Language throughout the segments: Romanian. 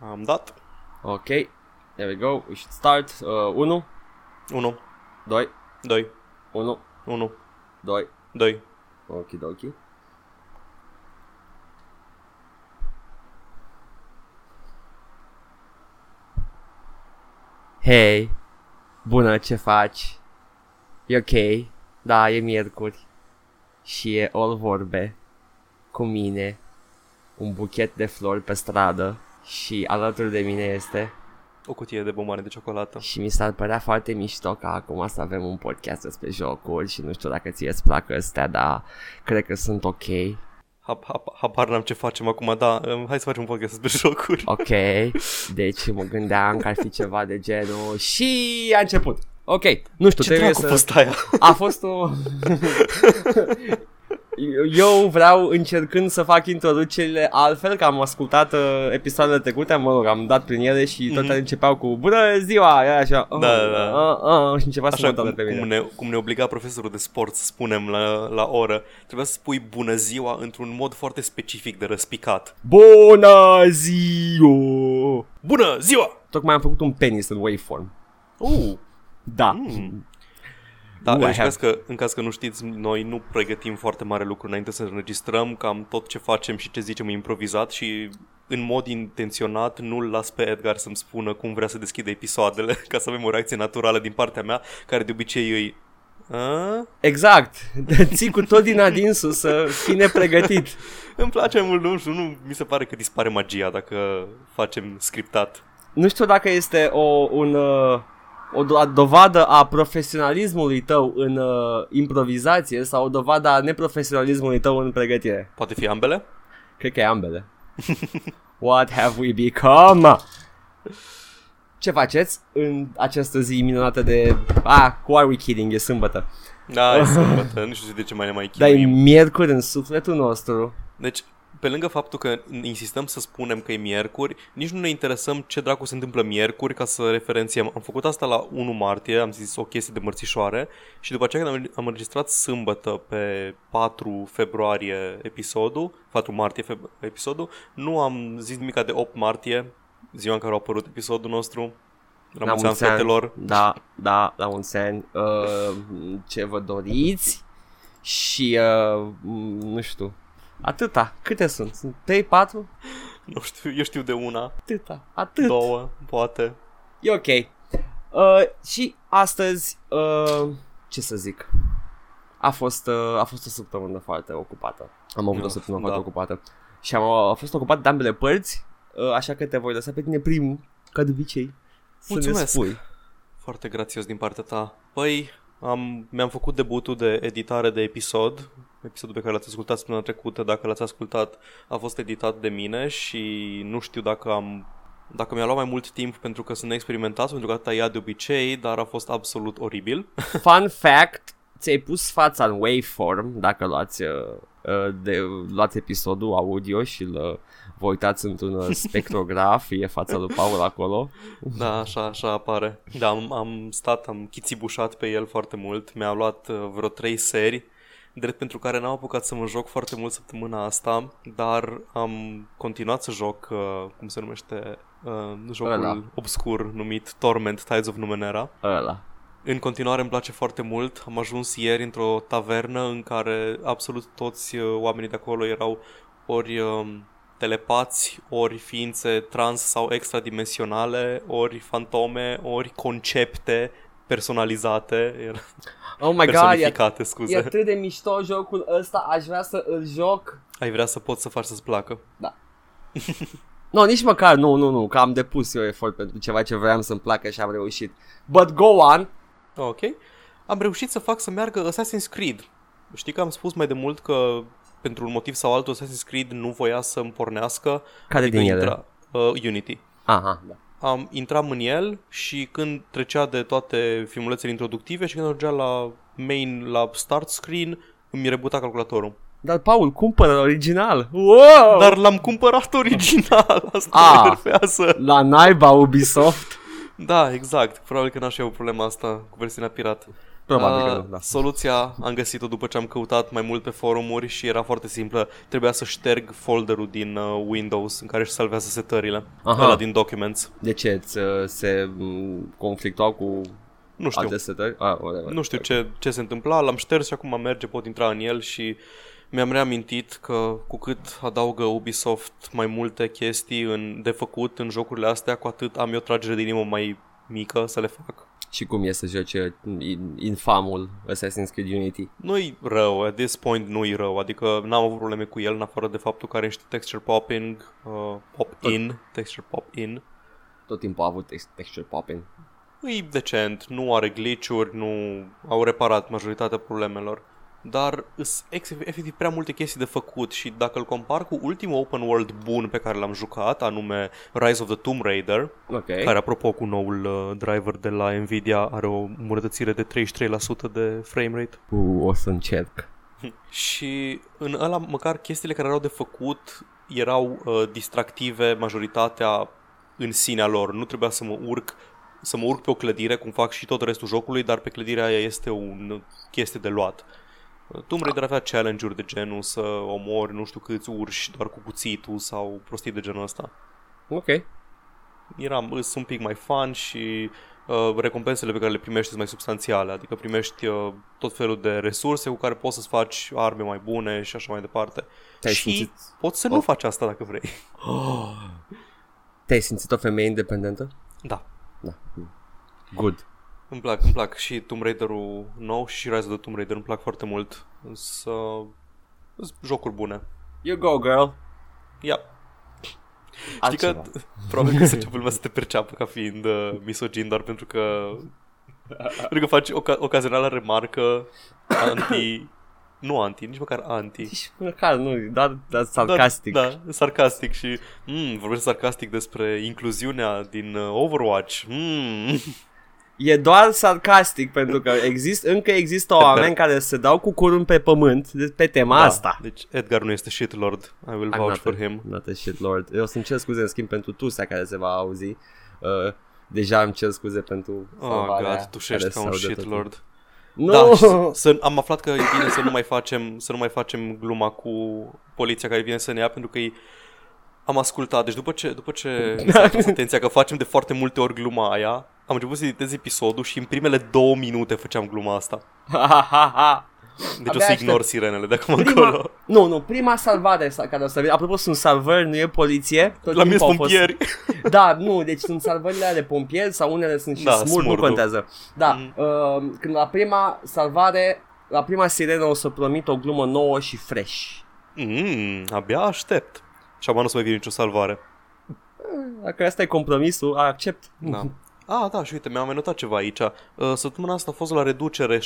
Am dat. Ok, there we go, we should start. Uh, 1, 1, 2, 2, 1, 1, 2, 2. okidoki. Hei, bună, ce faci? E ok? Da, e miercuri. Și e all vorbe cu mine. Un buchet de flori pe stradă și alături de mine este O cutie de bomboane de ciocolată. și mi s-ar părea foarte mișto ca acum să avem un podcast despre jocuri și nu știu dacă ție îți plac astea, dar cred că sunt ok. Ha- ha- Habar n-am ce facem acum, da, um, hai să facem un podcast despre jocuri. Ok, deci mă gândeam că ar fi ceva de genul și a început. Ok, nu știu, Ce trebuie dracu să... a fost aia? A fost o... Eu vreau încercând să fac introducerile altfel, că am ascultat uh, episoadele trecute, mă rog, am dat prin ele și toate Mhm. începeau cu Bună ziua! Era așa, oh, Da, da, da. Uh, uh, și începea să Așa mă cum, doare pe mine. cum, ne, cum ne obliga profesorul de sport să spunem la, la oră, trebuia să spui bună ziua într-un mod foarte specific de răspicat. Bună ziua! Bună ziua! Tocmai am făcut un penis în waveform. Uh, Da. Mm. Da, Nu, I în have- caz, că, în caz că nu știți, noi nu pregătim foarte mare lucru înainte să înregistrăm, cam tot ce facem și ce zicem e improvizat și în mod intenționat nu-l las pe Edgar să-mi spună cum vrea să deschide episoadele, ca să avem o reacție naturală din partea mea, care de obicei îi... A? Exact. Ții cu tot din adinsul să fii nepregătit. Îmi place mult, nu știu, nu mi se pare că dispare magia dacă facem scriptat. Nu știu dacă este o, un, uh, o do- dovadă a profesionalismului tău în uh, improvizație sau o dovadă a neprofesionalismului tău în pregătire. Poate fi ambele? Cred că e ambele. What have we become? Ce faceți în această zi minunată de... Ah, who are we kidding? E sâmbătă. Da, e sâmbătă, nu știu de ce mai ne mai Dar e chinuim. miercuri în sufletul nostru. Deci, pe lângă faptul că insistăm să spunem că e miercuri, nici nu ne interesăm ce dracu se întâmplă miercuri ca să referențiem. Am făcut asta la 1 martie, am zis o chestie de mărțișoare și după aceea când am- am înregistrat sâmbătă pe 4 februarie episodul, 4 martie feb- episodul, nu am zis nimic de 8 martie, ziua în care a apărut episodul nostru. La mulți ani, fetelor. Da, da, la mulți ani. Uh, ce vă doriți? Și, uh, m, nu știu, atâta. Câte sunt? Sunt 3, 4? Nu știu, eu știu de una, Atâta. Atât. două, poate. E ok. Uh, și astăzi, uh, ce să zic, a fost, uh, a fost o săptămână foarte ocupată. Am avut o Uf, săptămână da. foarte ocupată. Și am a fost ocupat de ambele părți, uh, așa că te voi lăsa pe tine primul, ca de obicei, să ne Mulțumesc. spui. Foarte grațios din partea ta. Păi, am, mi-am făcut debutul de editare de episod. Episodul pe care l-ați ascultat săptămâna trecută, dacă l-ați ascultat, a fost editat de mine și nu știu dacă am dacă mi-a luat mai mult timp pentru că sunt experimentat, pentru că atâta ia de obicei, dar a fost absolut oribil. Fun fact, ți-ai pus fața în waveform, dacă luați, uh, uh, de, luați episodul audio și îl uh, vă uitați într-un uh, spectrograf, e fața lui Paul acolo. Da, așa, așa apare. Da, am, am stat, am chițibușat pe el foarte mult. Mi-a luat uh, vreo trei seri, drept pentru care n-am apucat să mă joc foarte mult săptămâna asta, dar am continuat să joc, uh, cum se numește, uh, jocul Ăla. obscur numit Torment Tides of Numenera. Ăla. În continuare îmi place foarte mult. Am ajuns ieri într-o tavernă în care absolut toți uh, oamenii de acolo erau ori um, telepați, ori ființe trans sau extradimensionale, ori fantome, ori concepte personalizate, era- Oh my god, e, personificate, e scuze. atât de mișto jocul ăsta, aș vrea să îl joc. Ai vrea să poți să faci să-ți placă. Nu, nici măcar, nu, nu, nu, că am depus eu efort pentru ceva ce vreau să-mi placă și am reușit. But go on. Ok. Am reușit să fac să meargă Assassin's Creed. Știi că am spus mai de mult că pentru un motiv sau altul Assassin's Creed nu voia să-mi pornească. Care adică din ele? intra, uh, Unity. Aha, da. Am intram în el și când trecea de toate filmulețele introductive și când ajungea la main, la start screen, îmi rebuta calculatorul. Dar, Paul, cumpără original. Wow! Dar l-am cumpărat original, asta Ah. mă enervează. La naiba Ubisoft. Da, exact. Probabil că n-aș avea problema asta cu versiunea pirat. Probabil Uh, că nu, da. Soluția am găsit-o după ce am căutat mai mult pe forumuri și era foarte simplă. Trebuia să șterg folderul din uh, Windows în care își salvează setările. Aha. Ăla din Documents. De ce? Ți, uh, se m, conflictau cu Nu știu. alte setări? Ah, whatever. Nu știu ce, ce se întâmpla, l-am șters și acum merge, pot intra în el și mi-am reamintit că cu cât adaugă Ubisoft mai multe chestii în, de făcut în jocurile astea, cu atât am eu tragere de inimă mai mică să le fac. Și cum e să joce in- infamul Assassin's Creed Unity? Nu-i rău, at this point nu-i rău, adică n-am avut probleme cu el, în afară de faptul că are niște texture popping, uh, pop-in, texture pop-in. Tot timpul a avut tex- texture popping. E decent, nu are glitch-uri, nu au reparat majoritatea problemelor. Dar sunt efectiv prea multe chestii de făcut și dacă îl compar cu ultimul open world bun pe care l-am jucat, anume Rise of the Tomb Raider, Ok. care apropo cu noul uh, driver de la Nvidia are o îmbunătățire de 33% de frame rate. Uh, o să încerc. Și în ăla măcar chestiile care erau de făcut erau uh, distractive majoritatea în sinea lor. Nu trebuia să mă urc să mă urc pe o clădire, cum fac și tot restul jocului, dar pe clădirea aia este o chestie de luat. Uh, Tomb Raider avea challenge-uri de genul să omori nu știu câți urși doar cu cuțitul sau prostii de genul ăsta. Ok. Era, sunt un pic mai fun și uh, recompensele pe care le primești sunt mai substanțiale, adică primești uh, tot felul de resurse cu care poți să-ți faci arme mai bune și așa mai departe. Te-ai și simțit- poți să nu Oh. faci asta dacă vrei. Te-ai simțit o femeie independentă? Da, Da. Good. Îmi plac, îmi plac și Tomb Raider-ul nou și Rise of the Tomb Raider îmi plac foarte mult. Să jocuri bune. You go, girl. Ia. Știi Altceva. că probabil că să începe lumea să te perceapă ca fiind uh, misogin doar pentru că pentru că faci oca- ocazională remarcă anti nu anti, nici măcar anti. Nici măcar nu, doar, doar sarcastic. Da, da sarcastic și mm, vorbesc sarcastic despre incluziunea din uh, Overwatch. Mm. E doar sarcastic pentru că exist, încă există oameni care se dau cu curul pe pământ de- pe tema Da, asta. Deci Edgar nu este shitlord. I will I'm vouch not for a- him. Not a shit lord. Eu să-mi cer scuze în schimb pentru Tusea care se va auzi. Uh, deja îmi cer scuze pentru Oh salvarea god, tu șești care ca un se aude tot shitlord. Nu! Da, și să, să, am aflat că e bine să nu mai facem să nu mai facem gluma cu poliția care vine să ne ia pentru că e am ascultat, deci după ce, după ce s-a atras atenția că facem de foarte multe ori gluma aia, am început să editez episodul și în primele două minute făceam gluma asta. Deci Abia o să aștept. ignor sirenele de acum Prima, încolo. nu, nu, prima salvare sa- care o să vină, apropo sunt salvări, nu e poliție. Tot La mine timpul sunt au fost- pompieri. Da, nu, deci sunt salvările ale pompieri sau unele sunt și Da, da, smurd, nu smurdul. contează. Da, Mhm. uh, când la prima salvare, la prima sirenă o să promit o glumă nouă și fresh. Mm, abia aștept. Și acum nu o să mai fie nicio salvare. Dacă asta e compromisul, accept. Da. Ah, da, și uite, mi-am mai notat ceva aici. Uh, Săptămâna asta a fost la reducere 75%,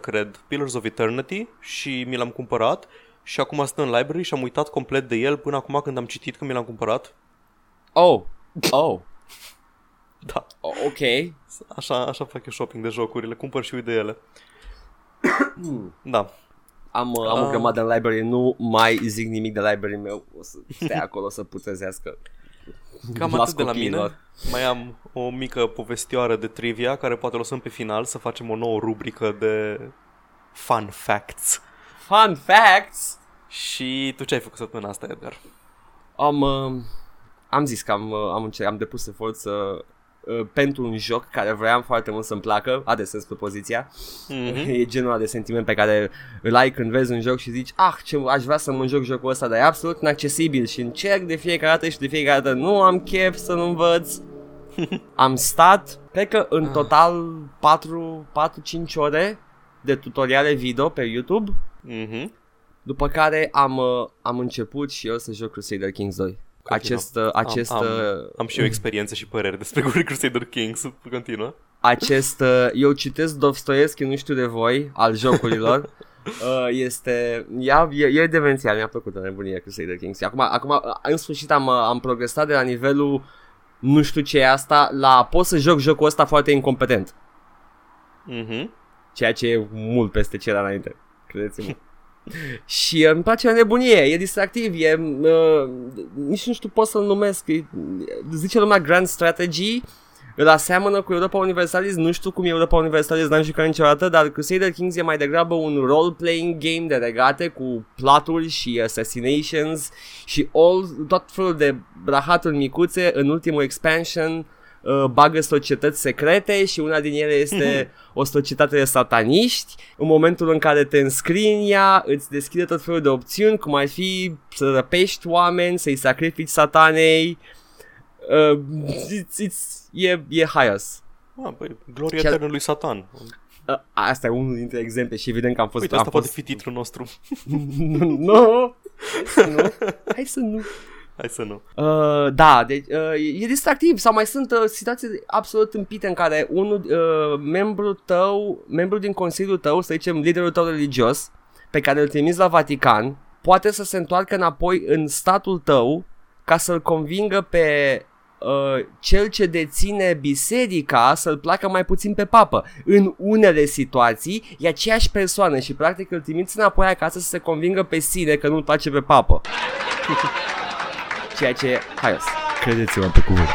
cred, Pillars of Eternity și mi l-am cumpărat și acum stă în library și am uitat complet de el până acum când am citit că mi l-am cumpărat. Oh, oh, Da, o- ok. așa, așa fac eu shopping de jocuri, le cumpăr și uit de ele. da, Am, uh, am o Ah. grămadă în library, nu mai zic nimic de library meu, o să stai acolo să putrezească. Cam Las atât de la copiilor. mine. Mai am o mică povestioară de trivia care poate o lăsăm pe final să facem o nouă rubrică de fun facts. Fun facts! Și tu ce ai făcut săptămâna asta, Edgar? Am, uh, am zis că am, uh, am, încerc, am depus efort să, uh, pentru un joc care vreau foarte mult să-mi placă, are sens propoziția, Mhm. e genul ăla de sentiment pe care îl ai când vezi un joc și zici ah, ce aș vrea să mă joc jocul ăsta, dar e absolut inaccesibil și încerc de fiecare dată și de fiecare dată nu am chef să nu învăț. am stat, cred că în total 4-5 ore de tutoriale video pe YouTube, Mhm. după care am, uh, am început și eu să joc Crusader Kings 2. Acest, uh, acest, am, am, uh, am și eu experiențe și păreri despre Crusader Kings. Continuă. acest uh, eu citesc Dostoevski, nu știu de voi, al jocurilor. Uh, este ea, e, e demențial, mi-a plăcut în nebunie Crusader Kings. Acum, acum uh, în sfârșit am, uh, am progresat de la nivelul nu știu ce e asta la pot să joc jocul ăsta foarte incompetent. Mhm. Ceea ce e mult peste ce era înainte. Credeți-mă. Și uh, îmi place la nebunie, e distractiv, e, uh, nici nu știu pot să-l numesc, e, zice lumea Grand Strategy, îl aseamănă cu Europa Universalis, nu știu cum e Europa Universalis, n-am jucat niciodată, dar Crusader Kings e mai degrabă un role-playing game de regate cu platuri și assassinations și all, tot felul de brahaturi micuțe în ultimul expansion uh, bagă societăți secrete și una din ele este o societate de sataniști. În momentul în care te înscrii în ea, îți deschide tot felul de opțiuni, cum ar fi să răpești oameni, să-i sacrifici satanei. Uh, it's, it's, e, e hios. Ah, păi, gloria Ce- eternă lui Satan. Uh, asta e unul dintre exemple și evident că am fost... Uite, am asta poate fost... fi titlul nostru. nu, hai să nu, hai să nu. Hai să nu. Uh, da, deci uh, e distractiv sau mai sunt uh, situații absolut împite în care unul, uh, membru tău, membru din consiliul tău, să zicem liderul tău religios, pe care îl trimiți la Vatican, poate să se întoarcă înapoi în statul tău ca să-l convingă pe uh, cel ce deține biserica să-l placă mai puțin pe papă. În unele situații e aceeași persoană și practic îl trimiți înapoi acasă să se convingă pe sine că nu-l place pe papă. Ceea ce e haios. Credeți-mă pe cuvânt.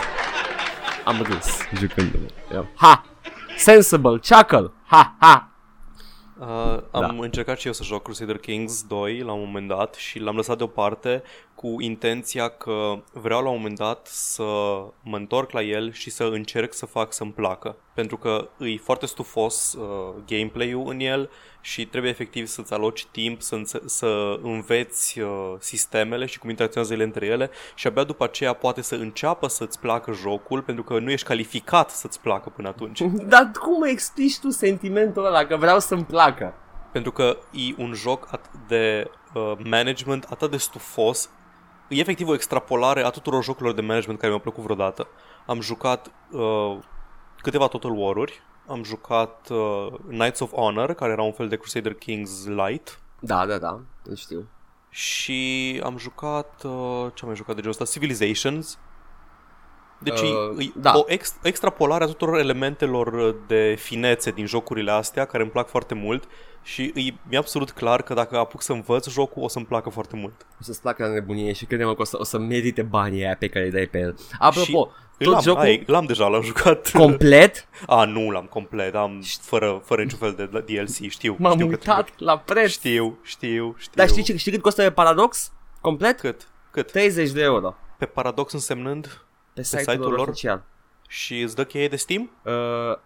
Am râs jucându-mă. Ha! Sensible, chuckle, ha, ha! Uh, am da. încercat și eu să joc Crusader Kings 2 la un moment dat și l-am lăsat deoparte cu intenția că vreau la un moment dat să mă întorc la el și să încerc să fac să-mi placă. Pentru că e foarte stufos uh, gameplay-ul în el și trebuie efectiv să-ți aloci timp să, înțe- să înveți uh, sistemele și cum interacționează ele între ele și abia după aceea poate să înceapă să-ți placă jocul pentru că nu ești calificat să-ți placă până atunci. Dar cum explici tu sentimentul ăla că vreau să-mi placă? Pentru că e un joc atât de uh, management atât de stufos. E efectiv o extrapolare a tuturor jocurilor de management care mi-au plăcut vreodată. Am jucat uh, câteva Total War-uri, am jucat uh, Knights of Honor, care era un fel de Crusader Kings Light, Da, da, da, îl știu. și am jucat, uh, ce am mai jucat de genul ăsta? Civilizations. Deci Uh, e, e da. o ex, extrapolare a tuturor elementelor de finețe din jocurile astea, care îmi plac foarte mult și e, mi-e absolut clar că dacă apuc să învăț jocul, o să-mi placă foarte mult. O să-ți placă la nebunie și credem că o să, o să merite banii aia pe care îi dai pe el. Apropo, Și tot l-am, jocul ai, l-am deja, l-am jucat. complet, A, nu l-am complet, am fără, fără niciun fel de DLC, știu. m-am știu că uitat la preț. Știu, știu, știu. Dar știi, ce- știi cât costă pe Paradox? Complet? Cât? Cât? 30 de euro. Pe Paradox însemnând Pe site-ul, site-ul lor lor? oficial. și îți dă cheie de Steam? Uh,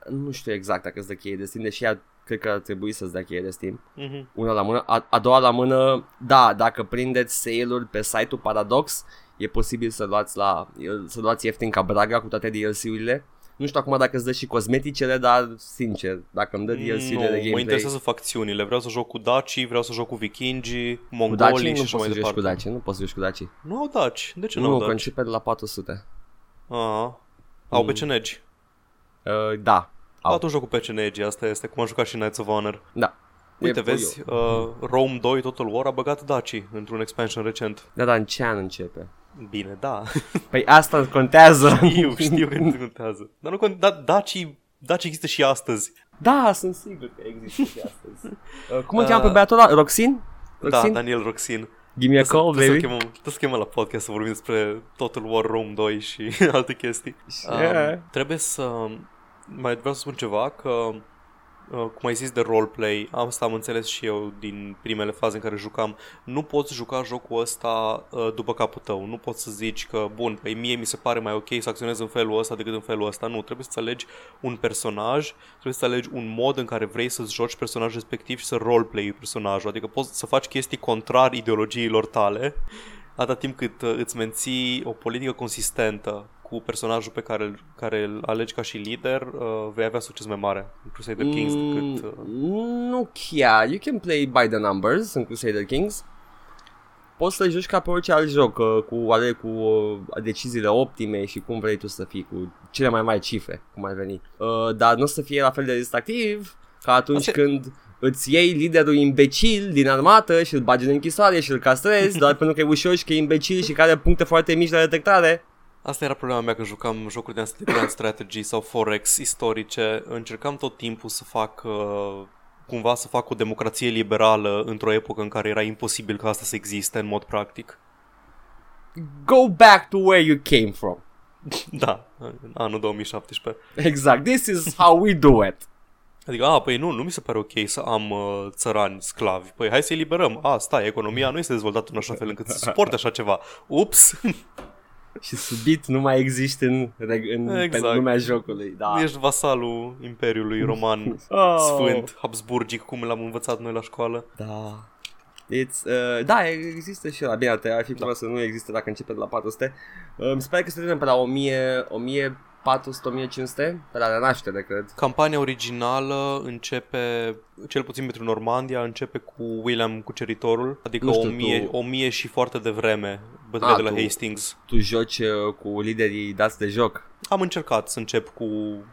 nu știu exact dacă îți dă cheie de Steam, deși ea cred că ar trebui să-ți dea cheie de Steam. Mhm. Una la mână. A, a doua la mână, da, dacă prindeți sale-uri pe site-ul Paradox, e posibil să luați la să luați ieftin ca braga cu toate DLC-urile. Nu știu acum dacă îți dă și cosmeticele, dar sincer, dacă îmi dă DLC-urile Nu, de mă gameplay, interesează facțiunile. Vreau să joc cu Daci, vreau să joc cu vikingii, cu mongolii Daci și nu așa poți mai să joci cu departe. Daci, nu poți să joci cu Daci. Nu au Daci. De ce nu, Nu, au că Daci? începe de la 400. Ah, au Mm. pe cenegi. Uh, da, au. Atunci joc cu pe cenegi, asta este cum am jucat și Knights of Honor. da. Uite, E- vezi, uh, Rome 2 Total War a băgat Daci într-un expansion recent. Da, dar în ce an începe? Bine, da. Păi asta contează. știu, știu că nu contează. Dar nu contează, da, Daci, Daci există și astăzi. Da, sunt sigur că există și astăzi. Uh, cum îl cheamă pe Uh, băiatul ăla? Roxin? Da, Roxin? Daniel Roxin. Give me a call, Trebuie să- baby. trebuie să chemăm- Trebuie să chemăm la podcast să vorbim despre Total War Rome 2 și alte chestii. Yeah. Um, trebuie să... Mai vreau să spun ceva, că uh, cum ai zis de roleplay, asta am înțeles și eu din primele faze în care jucam, nu poți juca jocul ăsta uh, după capul tău, nu poți să zici că, bun, păi mie mi se pare mai ok să acționez în felul ăsta decât în felul ăsta, nu, trebuie să alegi un personaj, trebuie să alegi un mod în care vrei să-ți joci personajul respectiv și să roleplay personajul, adică poți să faci chestii contrar ideologiilor tale, atâta timp cât uh, îți menții o politică consistentă cu personajul pe care, îl- care îl alegi ca și lider, uh, vei avea succes mai mare în Crusader Kings decât... Uh, Mm, nu chiar. You can play by the numbers în Crusader Kings. Poți să joci ca pe orice alt joc, uh, cu, ale, cu uh, deciziile optime și cum vrei tu să fii, cu cele mai mari cifre, cum ar veni. Uh, dar nu o să fie la fel de distractiv ca atunci Asta- când îți iei liderul imbecil din armată și îl bagi în închisoare și îl castrezi doar pentru că e ușor și că e imbecil și că are puncte foarte mici de detectare. Asta era problema mea când jucam jocuri de astea de Grand Strategy sau Forex istorice. Încercam tot timpul să fac uh, cumva să fac o democrație liberală într-o epocă în care era imposibil ca asta să existe în mod practic. Go back to where you came from. Da, anul 2017. Exact, this is how we do it. Adică, a, păi nu, nu mi se pare ok să am uh, țărani sclavi. Păi hai să-i liberăm. A, stai, economia nu este dezvoltată în așa fel încât să suporte așa ceva. Ups! Și subit nu mai există în, reg- în Exact. pentru lumea jocului. Da. Ești vasalul Imperiului Roman Oh. Sfânt, Habsburgic, cum l-am învățat noi la școală. Da. It's, uh, da, există și la bine, ar fi da. să nu există dacă începe de la 400. Uh, mi se pare că se termină pe la 1000, 1400-1500, pe la renaștere, cred. Campania originală începe, cel puțin pentru Normandia, începe cu William Cuceritorul, adică Nu știu, 1000, tu- 1000 și foarte devreme, bătălia A, de la tu- Hastings. Tu joci uh, cu liderii dați de joc. Am încercat să încep cu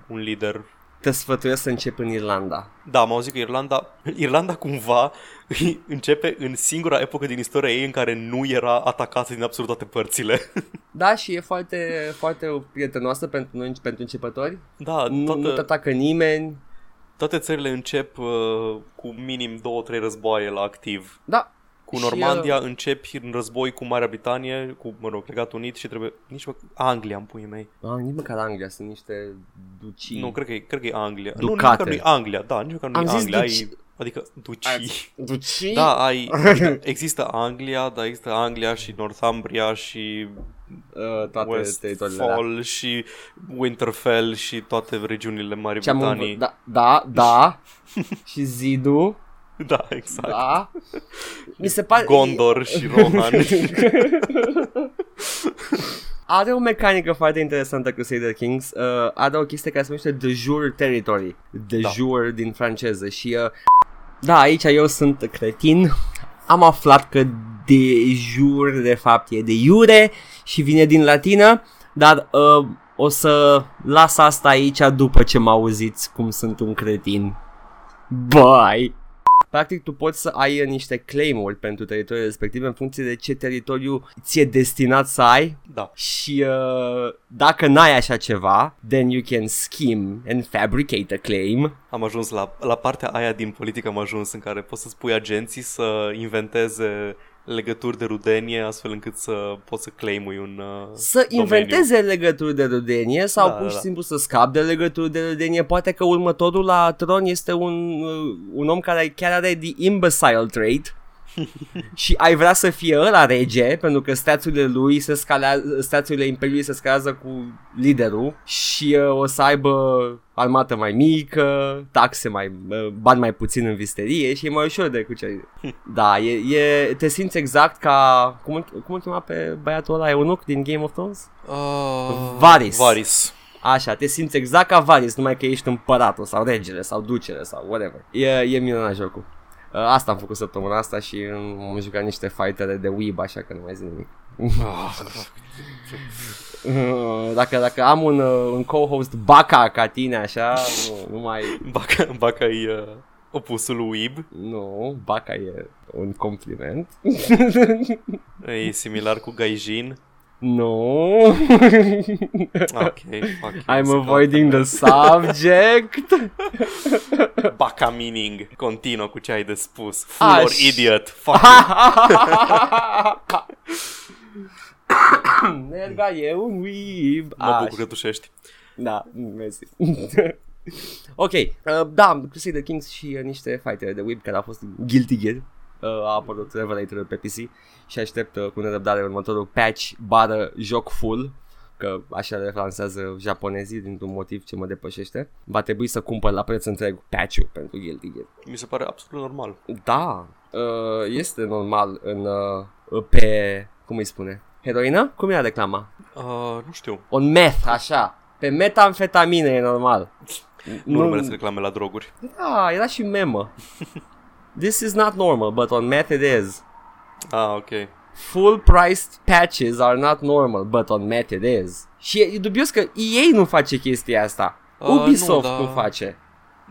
un lider Te sfătuiesc să începi în Irlanda. Da, am auzit că Irlanda, Irlanda cumva începe în singura epocă din istoria ei în care nu era atacată din absolut toate părțile. Da, și e foarte, foarte prietenoasă pentru noi, pentru începători. Da, Nu, nu te toate, atacă nimeni. toate țările încep uh, cu minim două, trei războaie la activ. Da. Cu Și, Normandia începi în război cu Marea Britanie, cu, mă rog, Regatul Unit și trebuie... Nici mă... Anglia, în puii mei. Ah, nici măcar Anglia, sunt niște ducii. Nu, cred că, e, cred că e Anglia. Nu, nici Ducate. măcar nu e Anglia, da, nici măcar nu Am e zis Anglia. duci- Ai, adică ducii. Ducii? Da, ai, adică există Anglia, dar există Anglia și Northumbria și Uh, toate teritoriile alea. Westfall și Winterfell și toate regiunile Marii Și am Britanii. învă- da, da, da. și zidul, Da, exact. da. Mi se pare... Gondor și Rohan. Are o mecanică foarte interesantă Crusader Kings. Uh, are o chestie care se numește de jure territory. De Da. jure din franceză. Și uh, da, aici eu sunt cretin. Am aflat că de jur de fapt e de iure și vine din latină, dar uh, o să las asta aici după ce mă auziți cum sunt un cretin. Bye! Practic tu poți să ai uh, niște claim-uri pentru teritoriul respectiv în funcție de ce teritoriu ți-e destinat să ai da. și uh, dacă n-ai așa ceva, then you can scheme and fabricate a claim. Am ajuns la, la partea aia din politică am ajuns în care poți să spui agenții să inventeze legături de rudenie astfel încât să poți să claimui un uh, Să domeniu. inventeze legături de rudenie sau Da, pur da, și da. simplu să scap de legături de rudenie. Poate că următorul la tron este un, uh, un om care chiar are the imbecile trait și ai vrea să fie ăla rege pentru că stațiile lui se scalează, stațiile imperiului se scalează cu liderul și uh, o să aibă armată mai mică, taxe mai, uh, bani mai puțin în visterie și e mai ușor de cucerit. Da, e, e, te simți exact ca, cum, îl- cum îl chema pe băiatul ăla eunuc din Game of Thrones? Uh, Varys. Varys. Așa, te simți exact ca Varys, numai că ești împăratul sau regele sau ducele sau whatever. E, e minunat jocul. Uh, Asta am făcut săptămâna asta și um, am jucat niște fightere de weeb, așa că nu mai zic nimic. Ah, Uh, Dacă, dacă am un, uh, un co-host baca ca tine, așa, nu, nu mai... Baca, Baca e uh, opusul lui Weeb. Nu, baca e un compliment. E similar cu Gaijin. Nu. Ah, ok, fuck you, I'm se avoiding the subject. Baca meaning. Continuă cu ce ai de spus. Fool Ah, or sh- idiot. Fuck you. Nerga e un weeb. Mă bucur că tușești. Da, mersi. ok, uh, da, Crusader Kings și uh, niște fightere de weeb care au fost Guilty Gear. Uh, a apărut Revelator pe PC și aștept uh, cu nerăbdare următorul patch bară joc full că așa le lansează japonezii dintr-un motiv ce mă depășește. Va trebui să cumpăr la preț întreg patch-ul pentru Guilty Gear. Mi se pare absolut normal. Da, uh, este normal în uh, pe, cum îi spune, heroină? Cum era reclama? Uh, nu știu. On meth, așa. Pe metamfetamine e normal. Nu urmăresc reclame la droguri. Da, era și memă. This is not normal, but on meth it is. Ah, ok. Full priced patches are not normal, but on meth it is. Și e dubios că EA nu face chestia asta. Uh, Ubisoft nu, nu, da. face.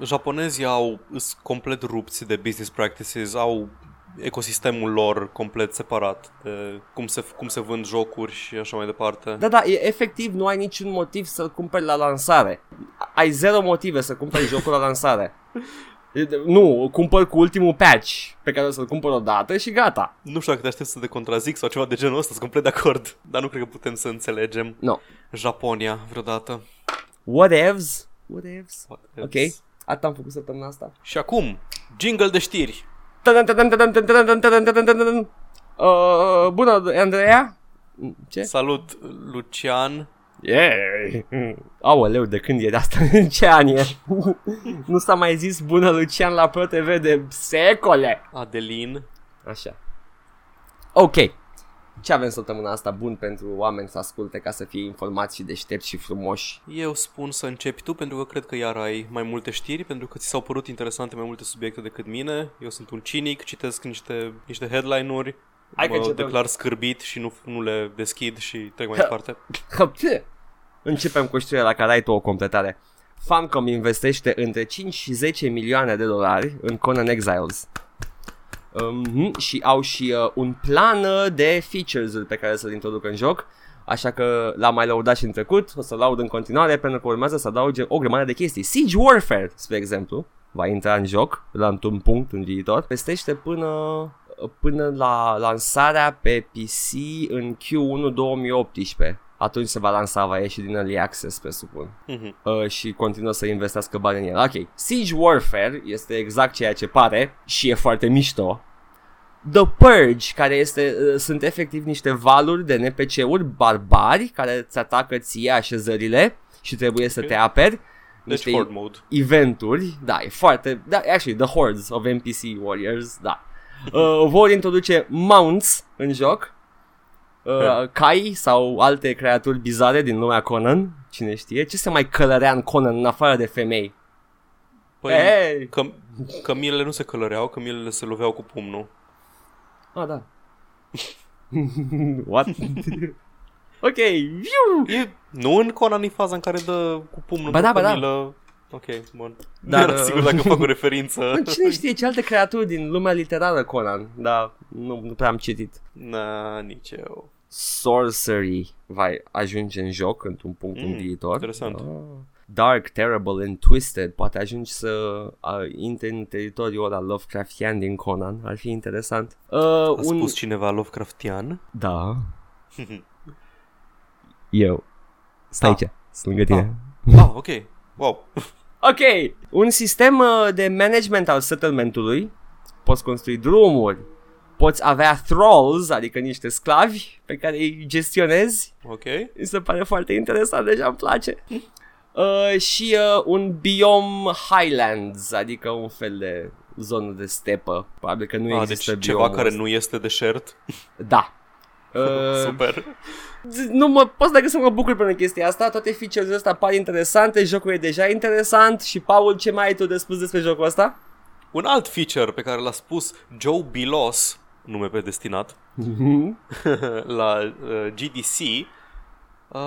Japonezii au îs complet rupți de business practices, au ecosistemul lor complet separat de cum se, cum se vând jocuri și așa mai departe. Da, da, e, efectiv nu ai niciun motiv să-l cumperi la lansare. Ai zero motive să cumperi jocul la lansare. Nu, cumpăr cu ultimul patch pe care o să-l cumpăr o dată și gata. Nu știu dacă te aștept să te contrazic sau ceva de genul ăsta, sunt complet de acord. Dar nu cred că putem să înțelegem no. Japonia vreodată. Whatevs? Whatevs? Whatevs. Ok, atât am făcut săptămâna asta. Și acum, jingle de știri. Bună, Andreea! Mm, ce? Salut, Lucian! Yeah. Aoleu, de când e de asta? În ce an e? nu s-a mai zis bună Lucian la ProTV de secole. Adelin. Așa. Ok. Ce avem săptămâna asta bun pentru oameni să asculte ca să fie informați și deștepți și frumoși? Eu spun să începi tu pentru că cred că iar ai mai multe știri, pentru că ți s-au părut interesante mai multe subiecte decât mine. Eu sunt un cinic, citesc niște, niște headline-uri, Hai că mă începem. declar scârbit și nu, nu le deschid și trec mai departe. Hăpte. Începem cu știrea la care ai tu o completare. Funcom investește între 5 și 10 milioane de dolari în Conan Exiles. Um, și au și uh, un plan uh, de features pe care să-l introducă în joc. Așa că l-am mai laudat și în trecut, o să laud în continuare pentru că urmează să adauge o grămadă de chestii. Siege Warfare, spre exemplu, va intra în joc la un punct în viitor. Pestește până până la lansarea pe PC în Q1 2018. Atunci se va lansa, va ieși din Early Access, presupun. Mhm. Uh, și continuă să investească bani în el. Ok, Siege Warfare este exact ceea ce pare și e foarte mișto. The Purge, care este, uh, sunt efectiv niște valuri de NPC-uri barbari care îți atacă ție așezările și trebuie să Ok. te aperi. Deci Niște horde mode. eventuri, da, e foarte, da, actually, the hordes of NPC warriors, da. Uh, vor introduce mounts în joc, uh, cai sau alte creaturi bizare din lumea Conan, cine știe, ce se mai călărea în Conan în afară de femei? Păi, Hey! că, cămilele nu se călăreau, cămilele se loveau cu pumnul. Ah, da. What? ok, viu! E, nu în Conan e faza în care dă cu pumnul Ba pe da, ba da. Cămilă. Ok, bun. Dar, Dar, uh, sigur dacă fac o referință. Cine știe ce alte creaturi din lumea literară Conan, dar nu, nu prea am citit. Na, nici eu. Sorcery va ajunge în joc într-un punct mm, în Mm, viitor. interesant. Ah. Dark, Terrible and Twisted poate ajungi să uh, intre în teritoriul ăla Lovecraftian din Conan. Ar fi interesant. Uh, A un... spus cineva Lovecraftian? Da. Eu. Stai Ah. aici. Sunt lângă tine. Ah, ok. Wow. Ok. Un sistem uh, de management al settlementului. Poți construi drumuri. Poți avea thralls, adică niște sclavi pe care îi gestionezi Ok. Mi se pare foarte interesant, deja îmi place. Uh, și uh, un biom Highlands, adică un fel de zonă de stepă. Probabil că nu Ah, există deci ceva biomul care ăsta. nu este deșert. Da. Uh, Super. nu mă, pot decât să mă bucur până chestia asta Toate features-urile astea par interesante Jocul e deja interesant Și Paul, ce mai ai tu de spus despre jocul ăsta? Un alt feature pe care l-a spus Joe Bilos, nume predestinat, la uh, GDC, uh,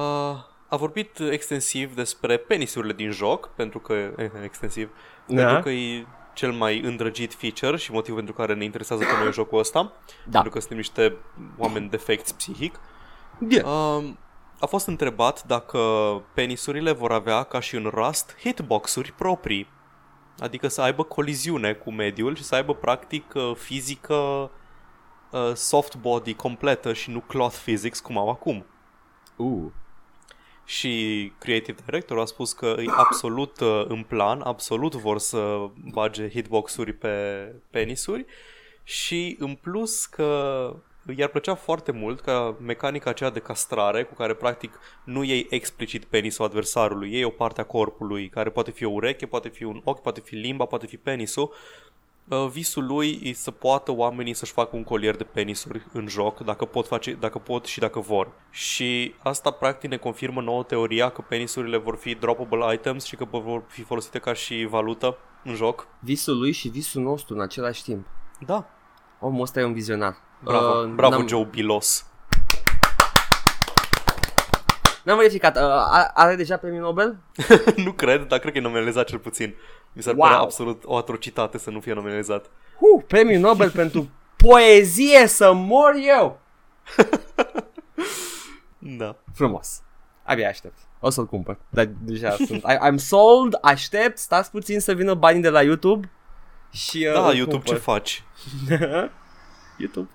a vorbit extensiv despre penisurile din joc, pentru că eh, extensiv, Da. pentru că e cel mai îndrăgit feature și motivul pentru care ne interesează pe noi jocul ăsta, Da. pentru că suntem niște oameni defecți psihic. Yeah. Um, a fost întrebat dacă penisurile vor avea, ca și în Rust, hitbox-uri proprii. Adică să aibă coliziune cu mediul și să aibă practic uh, fizică uh, soft body completă și nu cloth physics cum au acum. Uh. Și Creative Director a spus că e absolut uh, în plan, absolut vor să bage hitbox-uri pe penisuri și în plus că i-ar plăcea foarte mult ca mecanica aceea de castrare cu care practic nu iei explicit penisul adversarului, iei o parte a corpului care poate fi o ureche, poate fi un ochi, poate fi limba, poate fi penisul. Uh, Visul lui e să poată oamenii să-și facă un colier de penisuri în joc dacă pot, face, dacă pot și dacă vor. Și asta practic ne confirmă nouă teoria că penisurile vor fi droppable items și că vor fi folosite ca și valută în joc. Visul lui și visul nostru în același timp Da. Omul ăsta e un vizionar Bravo, Uh, bravo n-am- Joe Bilos. N-am verificat, uh, are, are deja premiul Nobel? nu cred, dar cred că e nominalizat cel puțin. Mi s-ar Wow. părea absolut o atrocitate să nu fie nominalizat. Uh, premiul Nobel pentru poezie să mor eu! Da. Frumos. Abia aștept. O să-l cumpăr. Dar deja sunt. I, I'm sold, aștept, stați puțin să vină banii de la YouTube Și, uh, Da, îl YouTube, ce cumpăr. faci? YouTube.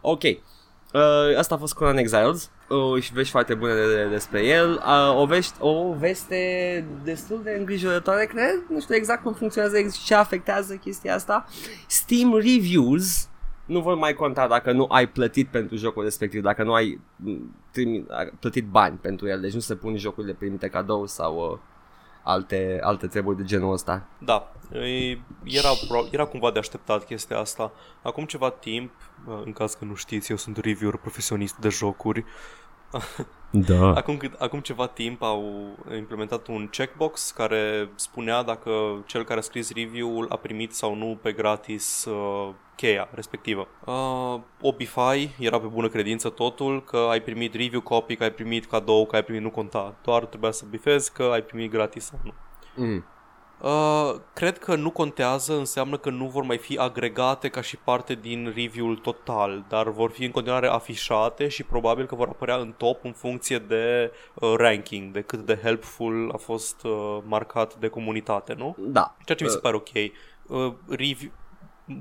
Ok. Uh, asta a fost Conan Exiles uh, și vești foarte bune de, de, despre el. Uh, o, vești, o veste destul de îngrijorătoare, cred. Nu știu exact cum funcționează, ex- ce afectează chestia asta. Steam Reviews nu vor mai conta dacă nu ai plătit pentru jocul respectiv, dacă nu ai m, trimi, plătit bani pentru el, deci nu se pun jocurile primite cadou sau uh, alte, alte treburi de genul ăsta. Da, e- era, pro- era cumva de așteptat chestia asta. Acum ceva timp, în caz că nu știți, eu sunt reviewer profesionist de jocuri, Da. Acum, cât, acum ceva timp au implementat un checkbox care spunea dacă cel care a scris review-ul a primit sau nu pe gratis uh, cheia respectivă. Uh, Obify era pe bună credință totul, că ai primit review copy, că ai primit cadou, că ai primit nu conta. Doar trebuia să bifezi că ai primit gratis sau nu. Mm. Uh, cred că nu contează, înseamnă că nu vor mai fi agregate ca și parte din review-ul total, dar vor fi în continuare afișate și probabil că vor apărea în top în funcție de uh, ranking, de cât de helpful a fost uh, marcat de comunitate, nu? Da. Ceea ce mi se pare ok. Uh, review,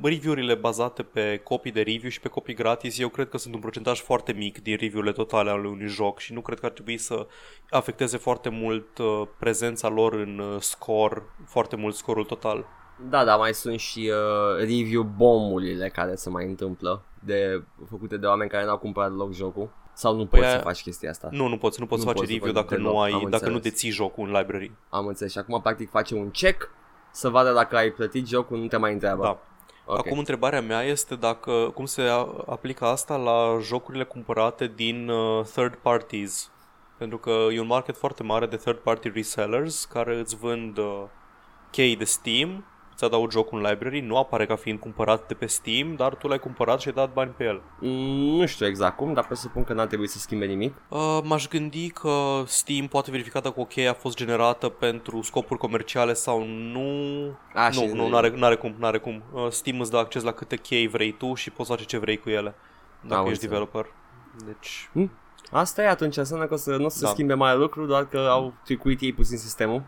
review-urile bazate pe copii de review și pe copii gratis, eu cred că sunt un procentaj foarte mic din review-urile totale ale unui joc și nu cred că ar trebui să afecteze foarte mult uh, prezența lor în uh, score, foarte mult scorul total. Da, da, mai sunt și uh, review bomurile care se mai întâmplă de făcute de oameni care n-au cumpărat deloc jocul. Sau nu poți Păi să aia- faci chestia asta. Nu, nu poți, nu poți Nu face poți să review faci dacă deloc, nu ai, am dacă nu înțeles. deții jocul în library. Am înțeles și acum practic face un check să vadă dacă ai plătit jocul, nu te mai întreabă. Da. Ok. Acum întrebarea mea este dacă cum se a- aplică asta la jocurile cumpărate din uh, third parties. Pentru că e un market foarte mare de third party resellers care îți vând uh, chei de Steam, îți adaug jocul în library, nu apare ca fiind cumpărat de pe Steam, dar tu l-ai cumpărat și ai dat bani pe el. Mm, nu știu exact cum, dar presupun că n-ar trebui să schimbe nimic. Uh, m-aș gândi că Steam poate verifica dacă o cheie a fost generată pentru scopuri comerciale sau nu. A, și- nu, nu, n-are, n-are cum, n-are cum. Uh, Steam îți dă acces la câte chei vrei tu și poți face ce vrei cu ele. Dacă Am ești înțeles. developer. Deci, Asta e atunci, înseamnă că o să, nu o să se Da. schimbe mare lucru, doar că au tricuit ei puțin sistemul.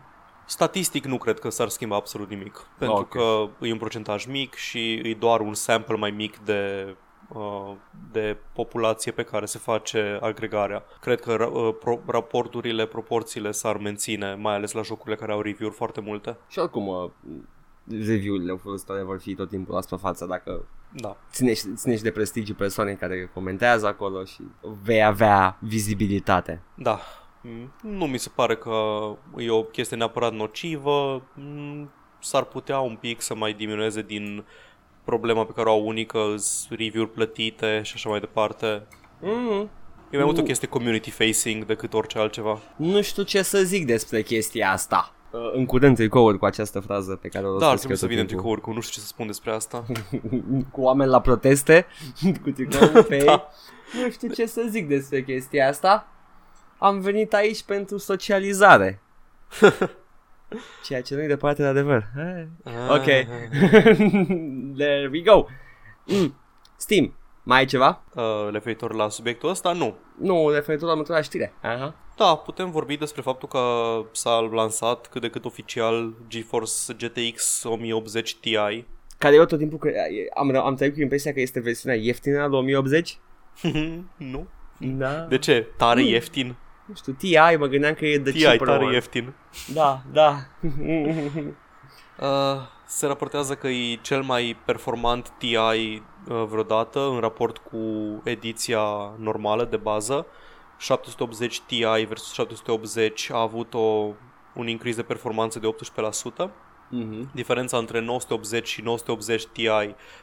Statistic nu cred că s-ar schimba absolut nimic. Pentru Ok. că e un procentaj mic și e doar un sample mai mic de uh, de populație pe care se face agregarea. Cred că ra- uh, pro- raporturile, proporțiile s-ar menține, mai ales la jocurile care au review-uri foarte multe. Și oricum, uh, review-urile folositoare vor fi tot timpul la suprafață dacă Da. ținești, ținești de prestigiu persoanei care comentează acolo și vei avea vizibilitate. Da. Mm, Nu mi se pare că e o chestie neapărat nocivă. Mm, S-ar putea un pic să mai diminueze din problema pe care o au unii că îs review-uri plătite și așa mai departe. Mm, E mai mult o Nu. chestie community facing decât orice altceva. nu știu ce să zic despre chestia asta. Uh, în curând tricouri cu această frază pe care o Da, ar rostesc trebui să eu tot vină timpul. tricouri, că nu știu ce să spun despre asta. cu oameni la proteste, cu tricouri pe ei. Da. Nu știu ce să zic despre chestia asta. Am venit aici pentru socializare. Ceea ce nu e departe de adevăr. Ok. There we go. Mm. Steam. Mai ai ceva? Uh, referitor la subiectul ăsta, nu. Nu, referitor la următoarea știre. Aha. Da, putem vorbi despre faptul că s-a lansat cât de cât oficial GeForce GTX 1080 Ti. Care eu tot timpul că am, am trăit cu impresia că este versiunea ieftină al 1080. nu? Da. De ce? Tare Nu. ieftin? Nu știu, TI, mă gândeam că e de Ti cheaper tare one. ieftin. Da, da. Uh, se raportează că e cel mai performant TI uh, vreodată în raport cu ediția normală de bază. 780 Ti versus 780 a avut o, un increase de performanță de 18%. Mhm. Diferența între 980 și 980 Ti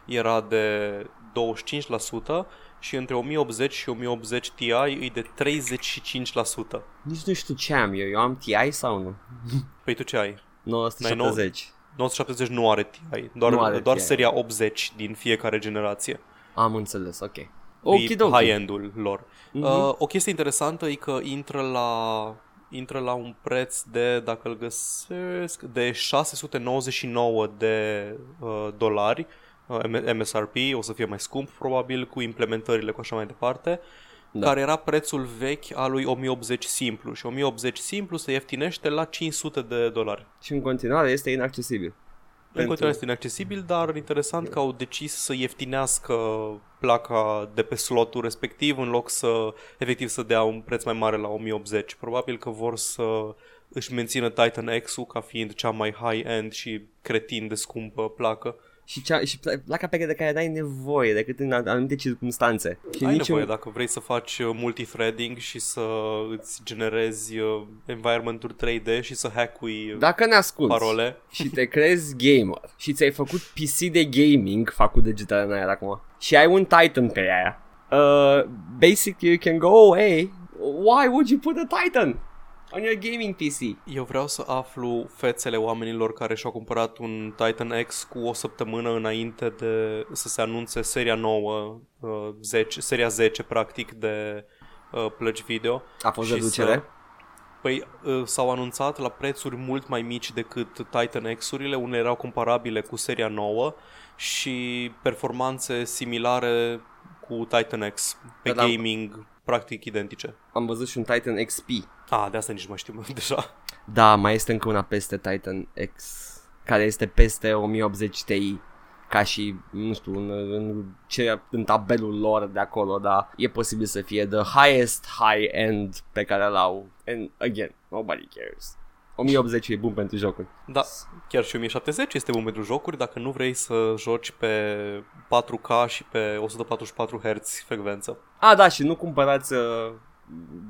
era de 25% și între 1080 și 1080 Ti e de 35%. Nici nu știu ce am eu. Eu am TI sau nu? Păi tu ce ai? 970. 970 nu are TI, doar, Nu are doar TI. seria 80 din fiecare generație. Am înțeles, ok. e Okidoki. high-end-ul lor. Mhm. Uh, o chestie interesantă e că intră la intră la un preț de, dacă îl găsesc, de 699 de uh, dolari uh, M- MSRP, o să fie mai scump probabil cu implementările cu așa mai departe, Da. care era prețul vechi al lui 1080 simplu și 1080 simplu se ieftinește la 500 de dolari. Și în continuare este inaccesibil. În continuare este inaccesibil, dar interesant că au decis să ieftinească placa de pe slotul respectiv în loc să efectiv să dea un preț mai mare la 1080. Probabil că vor să își mențină Titan X-ul ca fiind cea mai high-end și cretin de scumpă placă. Și, cea, și placa pe care de care n-ai nevoie decât în anumite circunstanțe. Și Ai niciun- nevoie dacă vrei să faci uh, multithreading și să îți generezi uh, environment-uri 3D și să hackui uh, Dacă ne asculti parole. și te crezi gamer și ți-ai făcut PC de gaming, fac cu degetele în aer acum, și ai un Titan pe aia, uh, basically you can go away. Why would you put a Titan on your gaming PC? Eu vreau să aflu fețele oamenilor care și-au cumpărat un Titan X cu o săptămână înainte de să se anunțe seria nouă, uh, 10, seria 10 practic de uh, plăci video. A fost Și reducere? să- Păi uh, s-au anunțat la prețuri mult mai mici decât Titan X-urile, unele erau comparabile cu seria nouă și performanțe similare cu Titan X pe Da, da. gaming practic identice. Am văzut și un Titan XP. Ah, de asta nici nu mai știu deja. Da, mai este încă una peste Titan X, care este peste 1080 Ti ca și, nu știu, în, în, ce, în tabelul lor de acolo, dar e posibil să fie the highest high-end pe care l-au. And again, nobody cares. 1080 e bun pentru jocuri. Da, chiar și 1070 este bun pentru jocuri dacă nu vrei să joci pe 4K și pe 144 Hz frecvență. A, da, și nu cumpărați uh,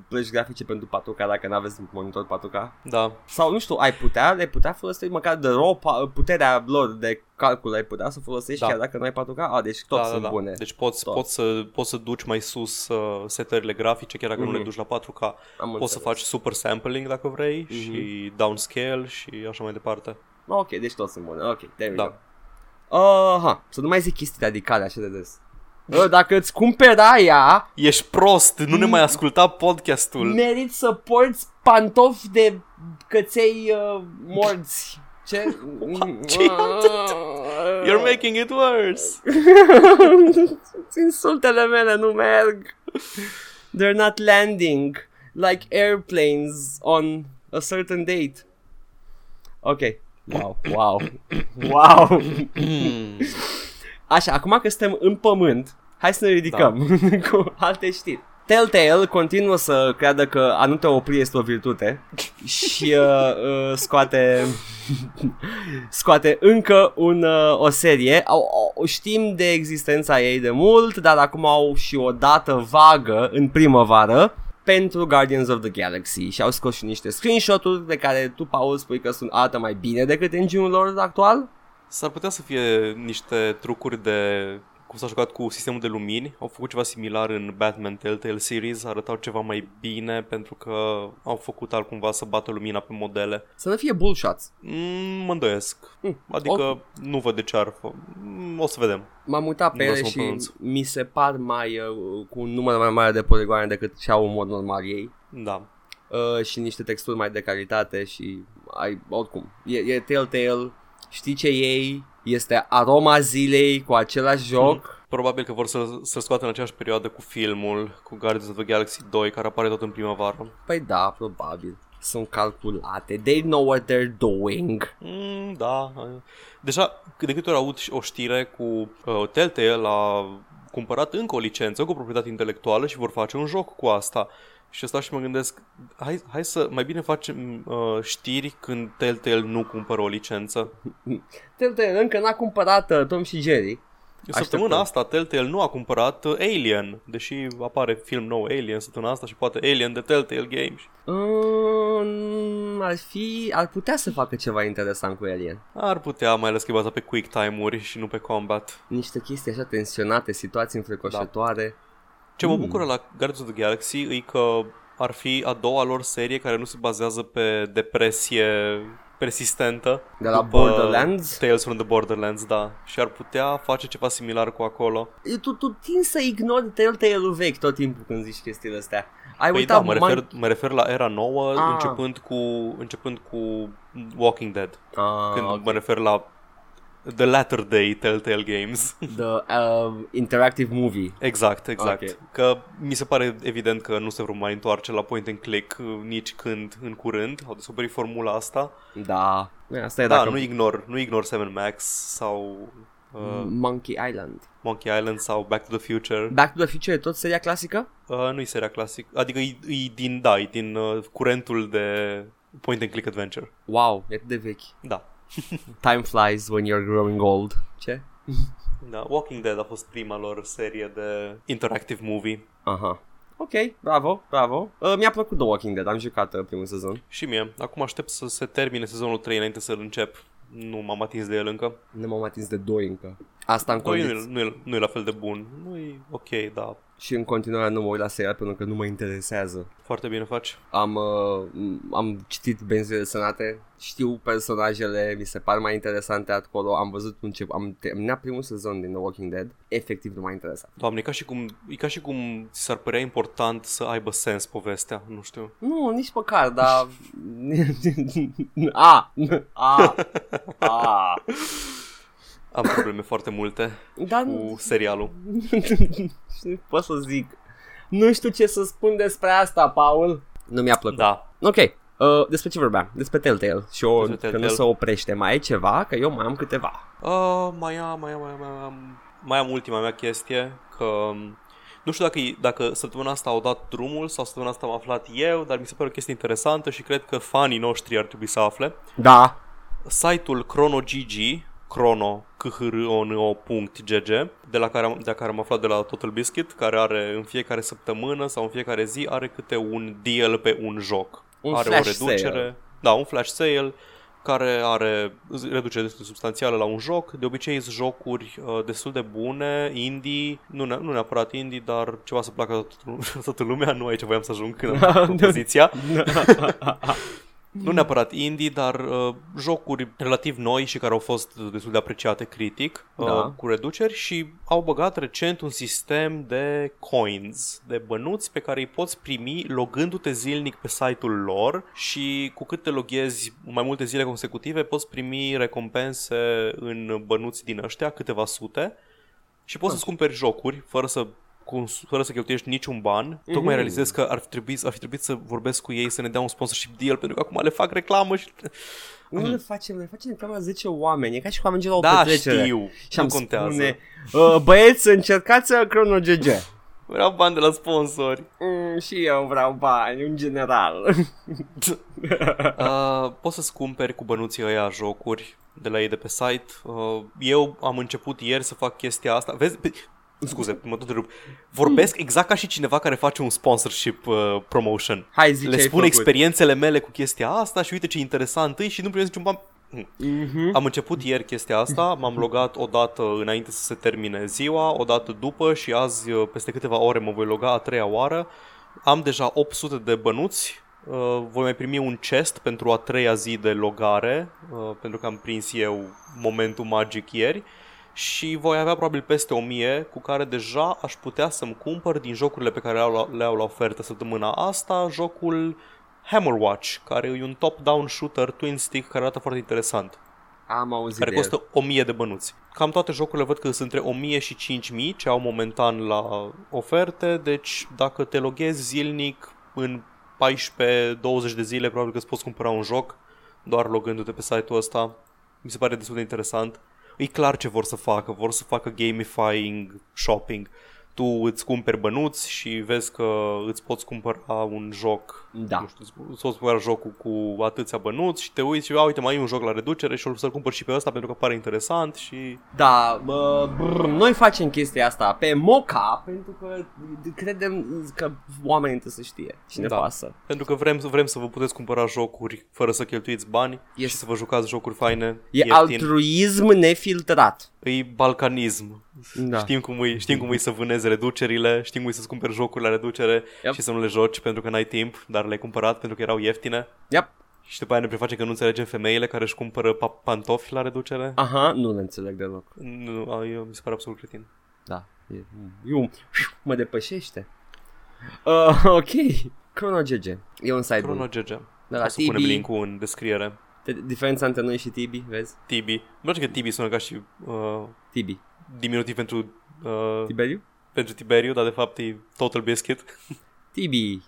plăci grafice pentru 4K dacă nu aveți un monitor 4K. Da, Sau, nu știu, ai putea, le putea folosi măcar de raw, pa- puterea lor de calcul ai putea să folosești Da. chiar dacă nu ai 4K? A, deci tot da, sunt da, da. bune. Deci poți, Tot. poți, să, poți să duci mai sus uh, setările grafice, chiar dacă nu Mhm. le duci la 4K. Am Poți înțeles. să faci super sampling dacă vrei Mhm. și downscale și așa mai departe. Ok, deci toți sunt bune. Ok, there we Da. go. Aha, să nu mai zic chestii radicale așa de des. Bă, dacă îți cumperi aia, Ești prost, nu ne mai asculta podcastul. merit să porți pantofi de căței uh, morți. Ce? Ce? You're making it worse. Insultele mele nu merg. They're not landing like airplanes on a certain date. Ok. Wow, wow, wow. Așa, acum că suntem în pământ, hai să ne ridicăm cu alte știri. Telltale continuă să creadă că a nu te opri este o virtute și uh, uh, scoate scoate încă un, uh, o serie. Au, au, știm de existența ei de mult, dar acum au și o dată vagă în primăvară pentru Guardians of the Galaxy și au scos și niște screenshot-uri de care tu, Paul, spui că sunt arată mai bine decât engine-ul lor actual. S-ar putea să fie niște trucuri de cum s-a jucat cu sistemul de lumini. Au făcut ceva similar în Batman Telltale Series, arătau ceva mai bine pentru că au făcut altcumva să bată lumina pe modele. Să nu fie bullshots. Mm, mă îndoiesc. Mm, Adică nu văd de ce ar fă. Mm, O să vedem. M-am uitat pe Nu vreau ele să mă și pronunț. mi se par mai uh, cu un număr mai mare de poligoane decât și au în mod normal ei. Da. Uh, și niște texturi mai de calitate și ai, oricum, e, e Telltale, știi ce ei, este aroma zilei cu același joc. Probabil că vor să, să scoată în aceeași perioadă cu filmul, cu Guardians of the Galaxy 2, care apare tot în primăvară. Păi da, probabil. Sunt calculate. They know what they're doing. Mm, da. Deja, de câte ori aud o știre cu uh, Telltale a cumpărat încă o licență cu proprietate intelectuală și vor face un joc cu asta. Și stau și mă gândesc, hai, hai să mai bine facem uh, știri când Telltale nu cumpără o licență. Telltale încă n-a cumpărat uh, Tom și Jerry. Săptămâna Așteptăm. asta Telltale nu a cumpărat uh, Alien, deși apare film nou Alien săptămâna asta și poate Alien de Telltale Games. Um, ar fi, ar putea să facă ceva interesant cu Alien. Ar putea, mai ales că e bazat pe quick time-uri și nu pe combat. Niște chestii așa tensionate, situații înfricoșătoare. Ce mă bucură la Guardians of the Galaxy e că ar fi a doua lor serie care nu se bazează pe depresie persistentă. De la după Borderlands? Tales from the Borderlands, da. Și ar putea face ceva similar cu acolo. Tu, tu tinzi să ignori Telltale-ul vechi tot timpul când zici chestiile astea. Ai Păi uitat da, mă Man- refer, mă refer la era nouă, Ah. începând cu, începând cu Walking Dead. Ah, Când ok. mă refer la The Latter Day Telltale Games. The uh, interactive movie. Exact, exact. Ok. Că mi se pare evident că nu se vor mai întoarce la point and click uh, nici când în curând. Au descoperit formula asta. Da. Asta e Da, dacă... nu ignor, nu ignor 7 Max sau uh, Monkey Island. Monkey Island sau Back to the Future. Back to the Future e tot seria clasică? Uh, nu e seria clasic. Adică e, e din, da, e din uh, curentul de point and click adventure. Wow, e atât de vechi. Da. Time flies when you're growing old. Ce? Da, Walking Dead a fost prima lor serie de interactive movie. Aha. Ok, bravo, bravo. Uh, mi-a plăcut The Walking Dead, am jucat uh, primul sezon. Și mie. Acum aștept să se termine sezonul 3 înainte să-l încep. Nu m-am atins de el încă. Nu m-am atins de 2 încă. Asta în Doi nu, condiții. e- nu, e, nu e la fel de bun. Nu e ok, da. Și în continuare nu mă uit la serial pentru că nu mă interesează. Foarte bine faci. Am, uh, am citit Benzile Sănate, știu personajele, mi se par mai interesante acolo, am văzut încep, am terminat primul sezon din The Walking Dead, efectiv nu m-a interesat. Doamne, e ca și cum, e ca și cum ți s-ar părea important să aibă sens povestea. Nu știu. Nu, nici măcar, dar... a, a, a. Am probleme foarte multe Dar cu serialul. nu pot să zic. Nu știu ce să spun despre asta, Paul. Nu mi-a plăcut. Da. Ok, uh, despre ce vorbeam? Despre Telltale. Și eu, Despre că nu Telltale. se oprește. Mai ai ceva? Că eu mai am câteva. Uh, mai am, mai am, mai am, mai am, mai am ultima mea chestie, că um, nu știu dacă, e- dacă săptămâna asta au dat drumul sau săptămâna asta am aflat eu, dar mi se pare o chestie interesantă și cred că fanii noștri ar trebui să afle. Da. Site-ul ChronoGG, chrono, k h r o n o .gg, de la care am, de la care am aflat de la Total Biscuit, care are în fiecare săptămână sau în fiecare zi are câte un deal pe un joc. Un are flash o reducere, sale. da, un flash sale care are reducere destul de substanțială la un joc. De obicei sunt jocuri uh, destul de bune, indie, nu, ne- nu neapărat indie, dar ceva să placă toată, toată lumea, nu aici voiam să ajung când am poziția. Nu neapărat indie, dar uh, jocuri relativ noi și care au fost destul de apreciate critic, uh, Da. cu reduceri și au băgat recent un sistem de coins, de bănuți pe care îi poți primi logându-te zilnic pe site-ul lor și cu cât te loghezi mai multe zile consecutive poți primi recompense în bănuți din ăștia, câteva sute și poți să-ți cumperi jocuri fără să cons- fără să cheltuiești niciun ban, tocmai realizez că ar fi, trebuit, ar fi trebuit să vorbesc cu ei să ne dea un sponsorship deal, pentru că acum le fac reclamă și... Nu le facem, le facem reclamă la 10 oameni. E ca și cum am merge la o Da, petrecere. știu, Și nu am contează. spune, uh, băieți, încercați Chrono GG. Vreau bani de la sponsori. Mm, și eu vreau bani, în general. Uh, poți să-ți cumperi cu bănuții ăia jocuri de la ei de pe site. Uh, eu am început ieri să fac chestia asta. Vezi, pe- scuze, mă tot rup. Vorbesc exact ca și cineva care face un sponsorship uh, promotion. Hai zi Le ce ai spun făcut. experiențele mele cu chestia asta și uite ce interesant e și nu primesc niciun ban. Mhm. Am început ieri chestia asta, m-am logat o dată înainte să se termine ziua, o dată după și azi, uh, peste câteva ore, mă voi loga a treia oară. Am deja 800 de bănuți, uh, voi mai primi un chest pentru a treia zi de logare, uh, pentru că am prins eu momentul magic ieri și voi avea probabil peste 1000 cu care deja aș putea să-mi cumpăr din jocurile pe care le au la, le au la ofertă săptămâna asta, jocul Hammerwatch, care e un top-down shooter twin stick care arată foarte interesant Am auzit care de el. costă 1000 de bănuți. Cam toate jocurile văd că sunt între 1000 și 5000 ce au momentan la oferte, deci dacă te loghezi zilnic în 14-20 de zile, probabil că îți poți cumpăra un joc doar logându-te pe site-ul ăsta. Mi se pare destul de interesant. E clar ce vor să facă, vor să facă gamifying shopping. Tu îți cumperi bănuți și vezi că îți poți cumpăra un joc Da. nu știu, îți poți cumpăra jocul cu atâția bănuți și te uiți și a, uite, mai e un joc la reducere și o să-l cumpăr și pe ăsta pentru că pare interesant și... Da, bă, brr, noi facem chestia asta pe Moca pentru că credem că oamenii trebuie să știe și ne Da. pasă. Pentru că vrem, vrem să vă puteți cumpăra jocuri fără să cheltuiți bani Yes. și să vă jucați jocuri faine, E ieftin. altruism nefiltrat. E balcanism. Da. Știm, cum e, știm cum e să vânezi reducerile, știm cum e să-ți cumperi jocuri la reducere Yep. și să nu le joci pentru că n-ai timp, dar le-ai cumpărat pentru că erau ieftine. Yep. Și după aia ne prefacem că nu înțelegem femeile care își cumpără pa- pantofi la reducere. Aha, nu le înțeleg deloc. Nu, a, eu, mi se pare absolut cretin. Da. E, eu, mă depășește. Uh, ok. Chrono GG. E un site Chrono bun. GG. De la O să punem TB. link-ul în descriere. Te- Diferența între noi și Tibi, vezi? Tibi. Îmi place că Tibi sună ca și uh, Tibi. Diminutiv pentru, uh, Tiberiu? pentru Tiberiu, dar de fapt e Total Biscuit. Tibi.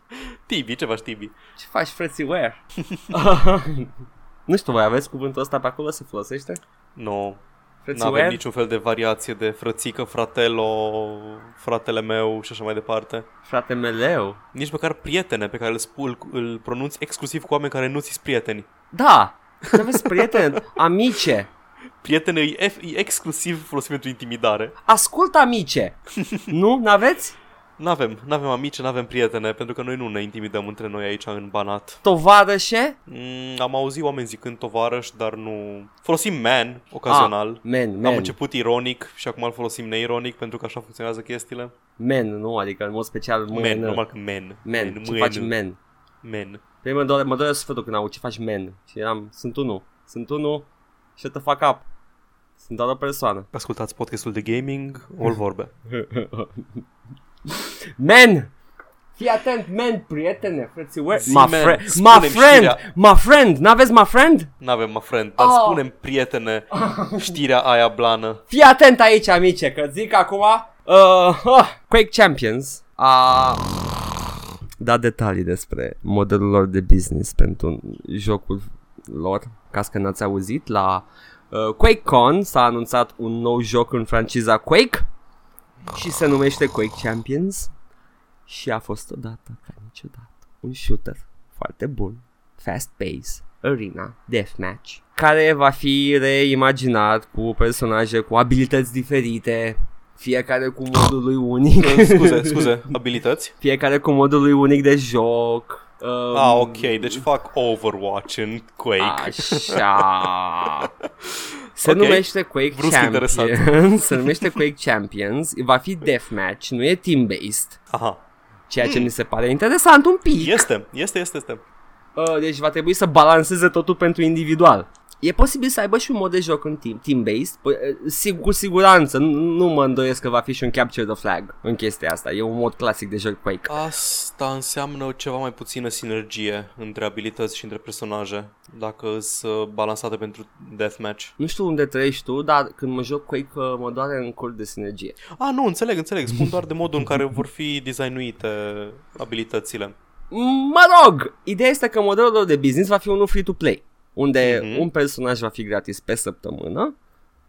Tibi, ce faci Tibi? Ce faci, frății, where? nu știu, voi aveți cuvântul ăsta pe acolo? Se folosește? Nu, Frății, nu avem where? niciun fel de variație de frățică, fratelo, fratele meu și așa mai departe. Frate meleu. Nici măcar prietene pe care îl, spui, îl pronunți exclusiv cu oameni care nu ți prieteni. Da! Nu aveți prieteni, amice. Prietene e, ef- e exclusiv folosit pentru intimidare. Ascultă, amice. nu? N-aveți? N-avem, n-avem amici, n-avem prietene, pentru că noi nu ne intimidăm între noi aici în Banat. Tovarășe? Mm, am auzit oameni zicând tovarăș, dar nu... Folosim man, ocazional. Ah, man, Am man. început ironic și acum îl folosim neironic pentru că așa funcționează chestiile. Man, nu, adică în mod special Man, mân. normal că man. Man, ce mân, faci man? Man. Pe mă doare, mă doare sfătul când aud ce faci man. Și eram, sunt unul. Sunt unul, shut the fuck up. Sunt doar o persoană. Ascultați podcastul de gaming, all vorbe. Man! Fii atent, man, prietene, frății, where? Zi, My, man, fri- my spune-mi friend, știrea. my friend, n-aveți my friend? N-avem, mă, friend, dar Oh. spunem, prietene, știrea aia blană. Fii atent aici, amice, că zic acum uh, uh, Quake Champions a dat detalii despre modelul lor de business pentru jocul lor, ca că n-ați auzit, la uh, QuakeCon s-a anunțat un nou joc în franciza Quake și se numește Quake Champions și a fost odată ca niciodată un shooter foarte bun, fast pace, arena, deathmatch, care va fi reimaginat cu personaje cu abilități diferite, fiecare cu modul lui unic, Scuze, scuze, abilități? fiecare cu modul lui unic de joc. Um, Ah, ok, deci fac Overwatch în Quake. Așa. Se Ok. numește Quake Brusc Champions. interesat. Se numește Quake Champions. Va fi deathmatch, nu e team-based. Aha, Ceea ce mi se pare interesant un pic. este, este, este, este. Uh, deci va trebui să balanceze totul pentru individual. E posibil să aibă și un mod de joc în team, team-based, Păi, uh, sigur, cu siguranță, nu, nu mă îndoiesc că va fi și un capture the flag în chestia asta, e un mod clasic de joc Quake. Asta înseamnă ceva mai puțină sinergie între abilități și între personaje, dacă sunt balansate pentru deathmatch. Nu știu unde trăiești tu, dar când mă joc Quake uh, mă doare în cur de sinergie. Ah, nu, înțeleg, înțeleg. Spun doar de modul în care vor fi designuite abilitățile. Mă rog, ideea este că modelul lor de business va fi unul free-to-play, unde Mhm. un personaj va fi gratis pe săptămână,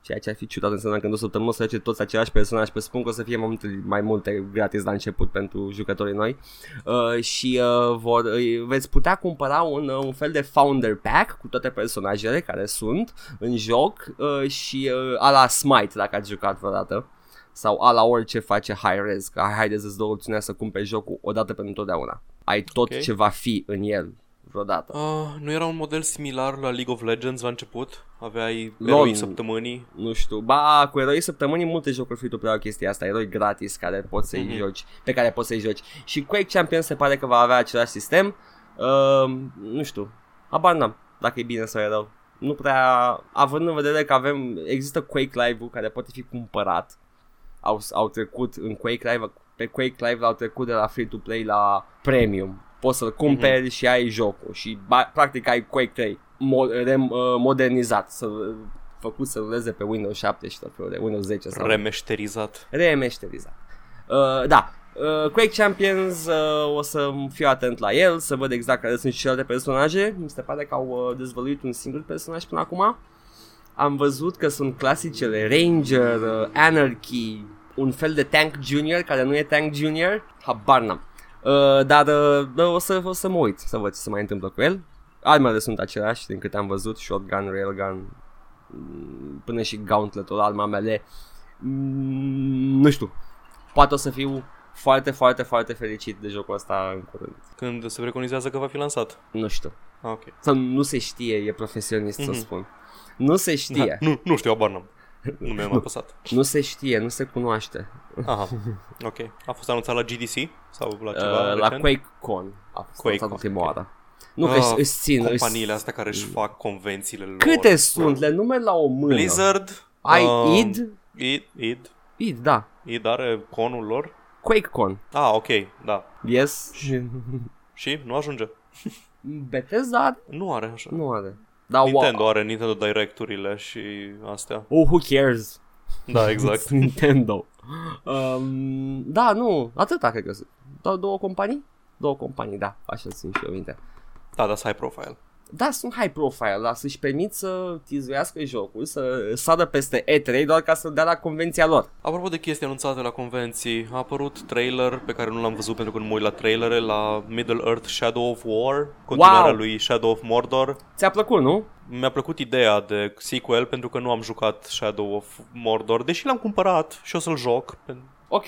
ceea ce ar fi ciudat înseamnă că în o săptămână o să face toți același personaj, pe spun că o să fie mai multe, mai multe gratis la început pentru jucătorii noi uh, și uh, vor, uh, veți putea cumpăra un, uh, un fel de founder pack cu toate personajele care sunt în joc uh, și uh, a la Smite dacă ați jucat vreodată sau a la orice face high res, că haideți să-ți dă opțiunea să cumperi jocul odată pentru totdeauna. Ai tot Ok. ce va fi în el vreodată. Uh, nu era un model similar la League of Legends la început? Aveai Lol. eroi săptămânii? Nu știu, ba, cu eroi săptămânii multe jocuri free-to-play au chestia asta, eroi gratis care poți să-i Mhm. joci, pe care poți să-i joci. Și Quake Champions se pare că va avea același sistem. Uh, nu știu, habar n-am dacă e bine sau e rău. Nu prea, având în vedere că avem, există Quake Live-ul care poate fi cumpărat. Au, au trecut în Quake Live, pe Quake Live au trecut de la free-to-play la premium. Poți să-l cumperi mm-hmm. și ai jocul și ba, practic ai Quake 3 mo- rem, uh, modernizat, să, făcut să ruleze pe Windows 7 și tot felul de Windows 10 sau Remeșterizat. remeșterizat. Uh, da, uh, Quake Champions uh, o să fiu atent la el, să văd exact care sunt și celelalte personaje. Mi se pare că au uh, dezvăluit un singur personaj până acum. Am văzut că sunt clasicele Ranger, uh, Anarchy, un fel de Tank Junior care nu e Tank Junior, habar n-am. Uh, dar uh, da, o, să, o să mă uit să văd ce se mai întâmplă cu el. Armele sunt aceleași din câte am văzut, shotgun, railgun, mm, până și gauntletul, arma mele. Mm, nu știu, poate o să fiu foarte, foarte, foarte fericit de jocul ăsta în curând. Când se preconizează că va fi lansat. Nu știu. Ah, ok. Sau nu se știe, e profesionist să Mhm. spun. Nu se știe, Da, nu, nu știu, abar n-am. Nu mi-am apăsat. nu se știe, nu se cunoaște. Aha, ok. A fost anunțat la GDC? Sau la ceva Uh, la recent? QuakeCon a fost QuakeCon, lansat ultima ok. oară. Nu că Ah, își- își țin, își- Companiile astea care își fac convențiile lor. Câte sunt? Le nume la o mână. Blizzard. Ai um, id? id? Id? Id, da. Id are conul lor? QuakeCon. Ah, ok, da. Yes. Și nu ajunge. Bethesda are? Nu are așa. Nu are. Da, Nintendo are Nintendo Direct-urile și astea. Oh, who cares? Da, exact. Nintendo. Um, da, nu, atâta cred că sunt. Doar două companii? Două companii, da, așa țin și eu minte. da, da, high profile. Da, sunt high profile, dar să-și permit să tizuiască jocul, să sadă peste E3 doar ca să dea la convenția lor. Apropo de chestii anunțate la convenții, a apărut trailer pe care nu l-am văzut pentru că nu mă uit la trailere la Middle Earth Shadow of War, continuarea Wow! lui Shadow of Mordor. Ți-a plăcut, nu? Mi-a plăcut ideea de sequel pentru că nu am jucat Shadow of Mordor, deși l-am cumpărat și o să-l joc. Ok.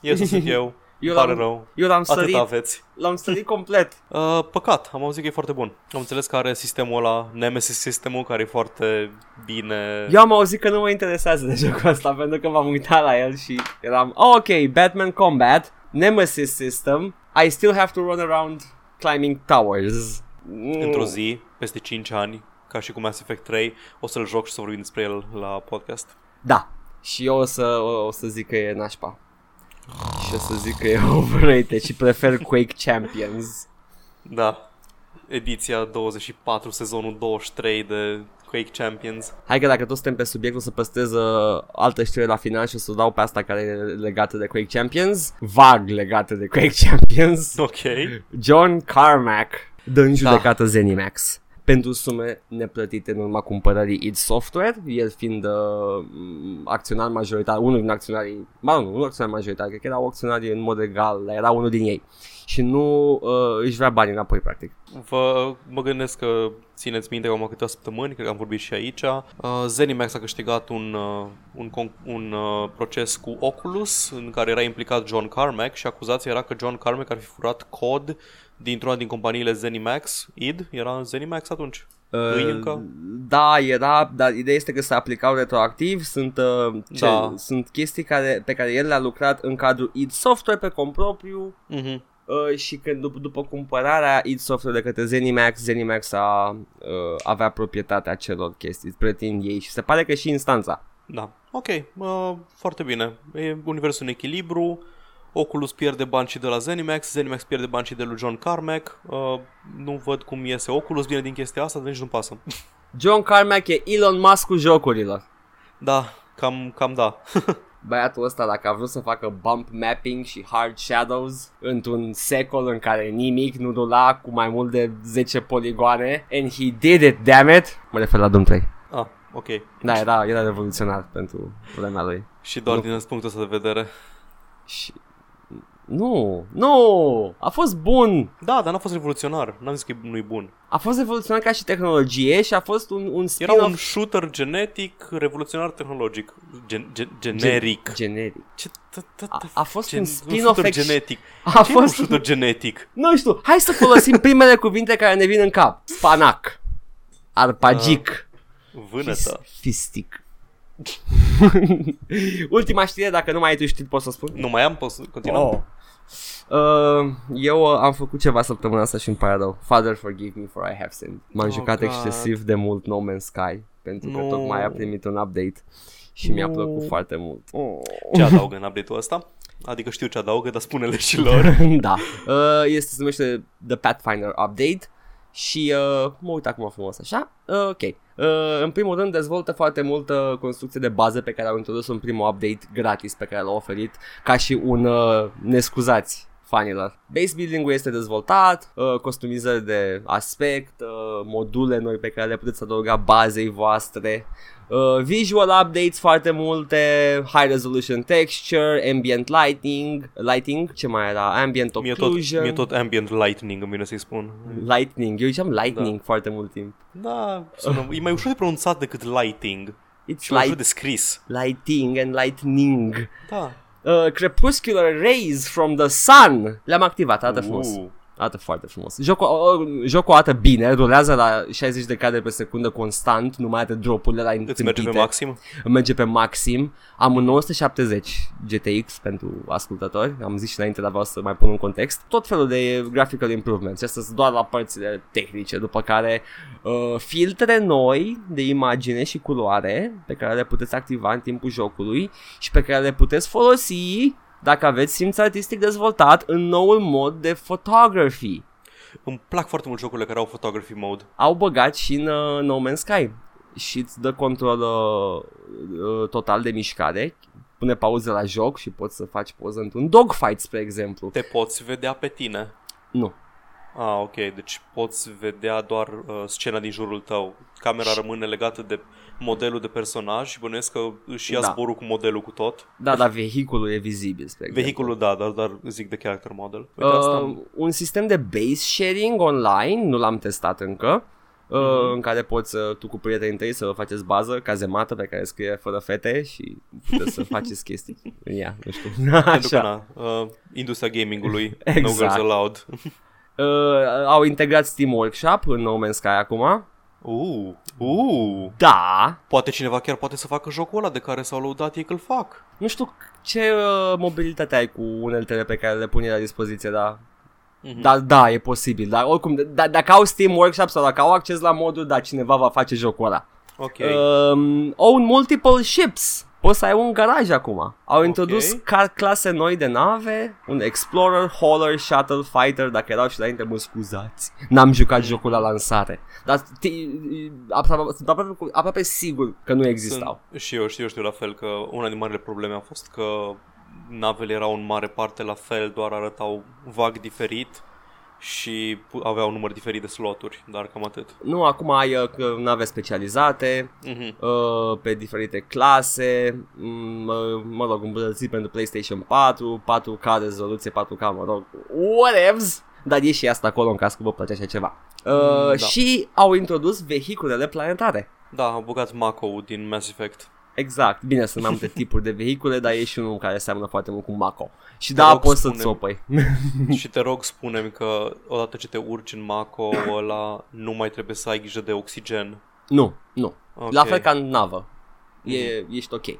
E să sunt eu. Eu Pare l-am- rău. Eu l-am Atât sărit, aveți. l-am sărit complet. Uh, păcat, am auzit că e foarte bun. Am înțeles că are sistemul ăla, Nemesis sistemul, care e foarte bine... Eu am auzit că nu mă interesează de jocul ăsta pentru că m-am uitat la el și eram oh, ok, Batman Combat, Nemesis System, I still have to run around climbing towers. Într-o zi, peste 5 ani, ca și cu Mass Effect 3, o să-l joc și să vorbim despre el la podcast. Da. Și eu o să, o, o să zic că e nașpa. Și o să zic că e overrated și prefer Quake Champions. Da. Ediția 24, sezonul 23 de Quake Champions. Hai că dacă tot suntem pe subiect o să păstrez uh, altă știre la final și o să dau pe asta care e legată de Quake Champions. Vag legată de Quake Champions. Ok. John Carmack dă în judecată da. Zenimax pentru sume neplătite în urma cumpărării id Software, el fiind uh, acționar majoritar, unul din acționarii, mă nu, nu acționar majoritar, cred că erau acționarii în mod egal, dar era unul din ei și nu uh, își vrea banii înapoi practic. Vă, mă gândesc că țineți minte că am câteva săptămâni, cred că am vorbit și aici. Uh, Zenimax a câștigat un, uh, un, con- un uh, proces cu Oculus în care era implicat John Carmack și acuzația era că John Carmack ar fi furat cod dintr-una din companiile Zenimax. id? Era Zenimax atunci? Îi încă? Da, era, dar ideea este că se aplicau retroactiv, sunt, uh, ce, Da. sunt chestii care, pe care el le-a lucrat în cadrul id Software pe cont propriu, Mhm. Uh, și când după, după cumpărarea id Software de către Zenimax, Zenimax a, uh, avea proprietatea celor chestii, plătind ei și se pare că și instanța. Da. Ok, uh, foarte bine. E universul în echilibru. Oculus pierde bani și de la Zenimax, Zenimax pierde bani și de lui John Carmack. Uh, nu văd cum iese Oculus bine din chestia asta, deci nu pasă. John Carmack e Elon Musk cu jocurilor. da, cam, cam da. Băiatul ăsta dacă a vrut să facă bump mapping și hard shadows într-un secol în care nimic nu rula cu mai mult de 10 poligoane and he did it, damn it! Mă refer la Doom 3. ah, ok. Da, era, era revoluționar pentru vremea lui. Și doar Nu. din punctul ăsta de vedere. Și... Nu, nu, a fost bun. Da, dar n-a fost revoluționar. N-am zis că nu-i bun. A fost revoluționar ca și tehnologie și a fost un, un Era spin-off un shooter genetic, revoluționar tehnologic. Gen, gen, generic. generic. Ce, t- t- A, t- a fost gen- un un spin-off shooter ex- genetic. A Ce e un fost shooter genetic? Nu știu, hai să folosim primele cuvinte care ne vin în cap. Spanac. Arpagic. Vânătă. Fis- fistic. Ultima știre, dacă nu mai ai tu știut, pot să spun? Nu mai am, poți să continuăm? Oh. Uh, eu uh, am făcut ceva săptămâna asta și îmi pare rău Father forgive me for I have sinned M-am Oh, jucat God. excesiv de mult No Man's Sky Pentru că Nu. tocmai a primit un update Și mi-a Nu. plăcut foarte mult oh. Ce adaugă în update-ul ăsta? Adică știu ce adaugă, dar spune-le și lor. da. Uh, este, se numește The Pathfinder Update și uh, mă uit acum frumos așa. Uh, ok. Uh, în primul rând dezvoltă foarte multă construcție de bază pe care au introdus în primul update gratis pe care l-au oferit ca și un uh, nescuzați fanilor. Base building-ul este dezvoltat, uh, customizări de aspect, uh, module noi pe care le puteți adăuga bazei voastre, Uh, visual updates foarte multe, high resolution texture, ambient lighting, lighting, ce mai era? Ambient Mie tot, occlusion, mie tot ambient lightning îmi vine să-i spun. lightning. Eu ziceam lightning da. foarte mult timp. Da, sună, e mai ușor de pronunțat decât lighting. It's Și mai ușor light, de scris. lighting and lightning. Da. Uh, crepuscular rays from the sun. Le-am activat, arată frumos. Uh, Arată foarte frumos. Jocul, uh, jocul arată bine, rulează la 60 de cadre pe secundă constant, nu mai are dropurile la îți merge pe întâmpite. maxim? merge pe maxim. Am un 970 GTX pentru ascultători, am zis și înainte, dar vreau să mai pun un context. Tot felul de graphical improvements, astea sunt doar la părțile tehnice, după care uh, filtre noi de imagine și culoare pe care le puteți activa în timpul jocului și pe care le puteți folosi dacă aveți simț artistic dezvoltat în noul mod de photography. îmi plac foarte mult jocurile care au photography mode. Au băgat și în uh, No Man's Sky și îți dă control uh, uh, total de mișcare, pune pauză la joc și poți să faci poză într-un dogfight, spre exemplu. Te poți vedea pe tine. Nu. Ah, ok, deci poți vedea doar uh, scena din jurul tău. Camera rămâne legată de modelul de personaj și bănuiesc că își ia Da. zborul cu modelul cu tot. Da, dar vehiculul e vizibil, spre exemplu. Vehiculul, da, dar, dar zic de character model. Uite, asta Uh, un sistem de base sharing online, nu l-am testat încă, uh, Mhm. în care poți uh, tu cu prietenii tăi să faceți bază, cazemată pe care scrie fără fete și puteți să faceți chestii. Ia, nu știu. pentru că, Așa. na, uh, industria gamingului, no Exact. girls allowed. Uh, au integrat Steam Workshop în No Man's Sky acum. Uh, uh, Da, poate cineva chiar poate să facă jocul ăla de care s-au lăudat ei că îl fac. nu știu ce uh, mobilitate ai cu uneltele pe care le pun la dispoziție, da. Mhm. Da, da, e posibil, dar oricum, da, dacă au Steam Workshop sau dacă au acces la modul, da, cineva va face jocul ăla. Ok. Um, own multiple ships. Poți să ai un garaj acum. Au introdus car clase noi de nave, un Explorer, Hauler, Shuttle, Fighter, dacă erau și înainte, mă scuzați. N-am jucat jocul la lansare. Dar ti- aproape, sunt aproape, aproape sigur că nu existau. Sunt, și eu știu, știu la fel că una din marile probleme a fost că navele erau în mare parte la fel, doar arătau vag diferit și pu- aveau un număr diferit de sloturi, dar cam atât. Nu, acum ai uh, că nave specializate, Mhm. uh, pe diferite clase, m- mă, mă rog, îmbunătățit pentru PlayStation 4, 4K rezoluție, 4K, mă rog, whatevs, dar e și asta acolo în caz că vă place așa ceva. Uh, Mm, da. Și au introdus vehiculele planetare. Da, au băgat Mako din Mass Effect. Exact, bine, sunt mai multe tipuri de vehicule, dar e și unul care seamănă foarte mult cu Mako. Și Te da, rog, poți să-ți spune-mi. opăi. și te rog, spune că odată ce te urci în Mako ăla, nu mai trebuie să ai grijă de oxigen. nu, nu. Ok. La fel ca în navă. E, ești ok. Uh,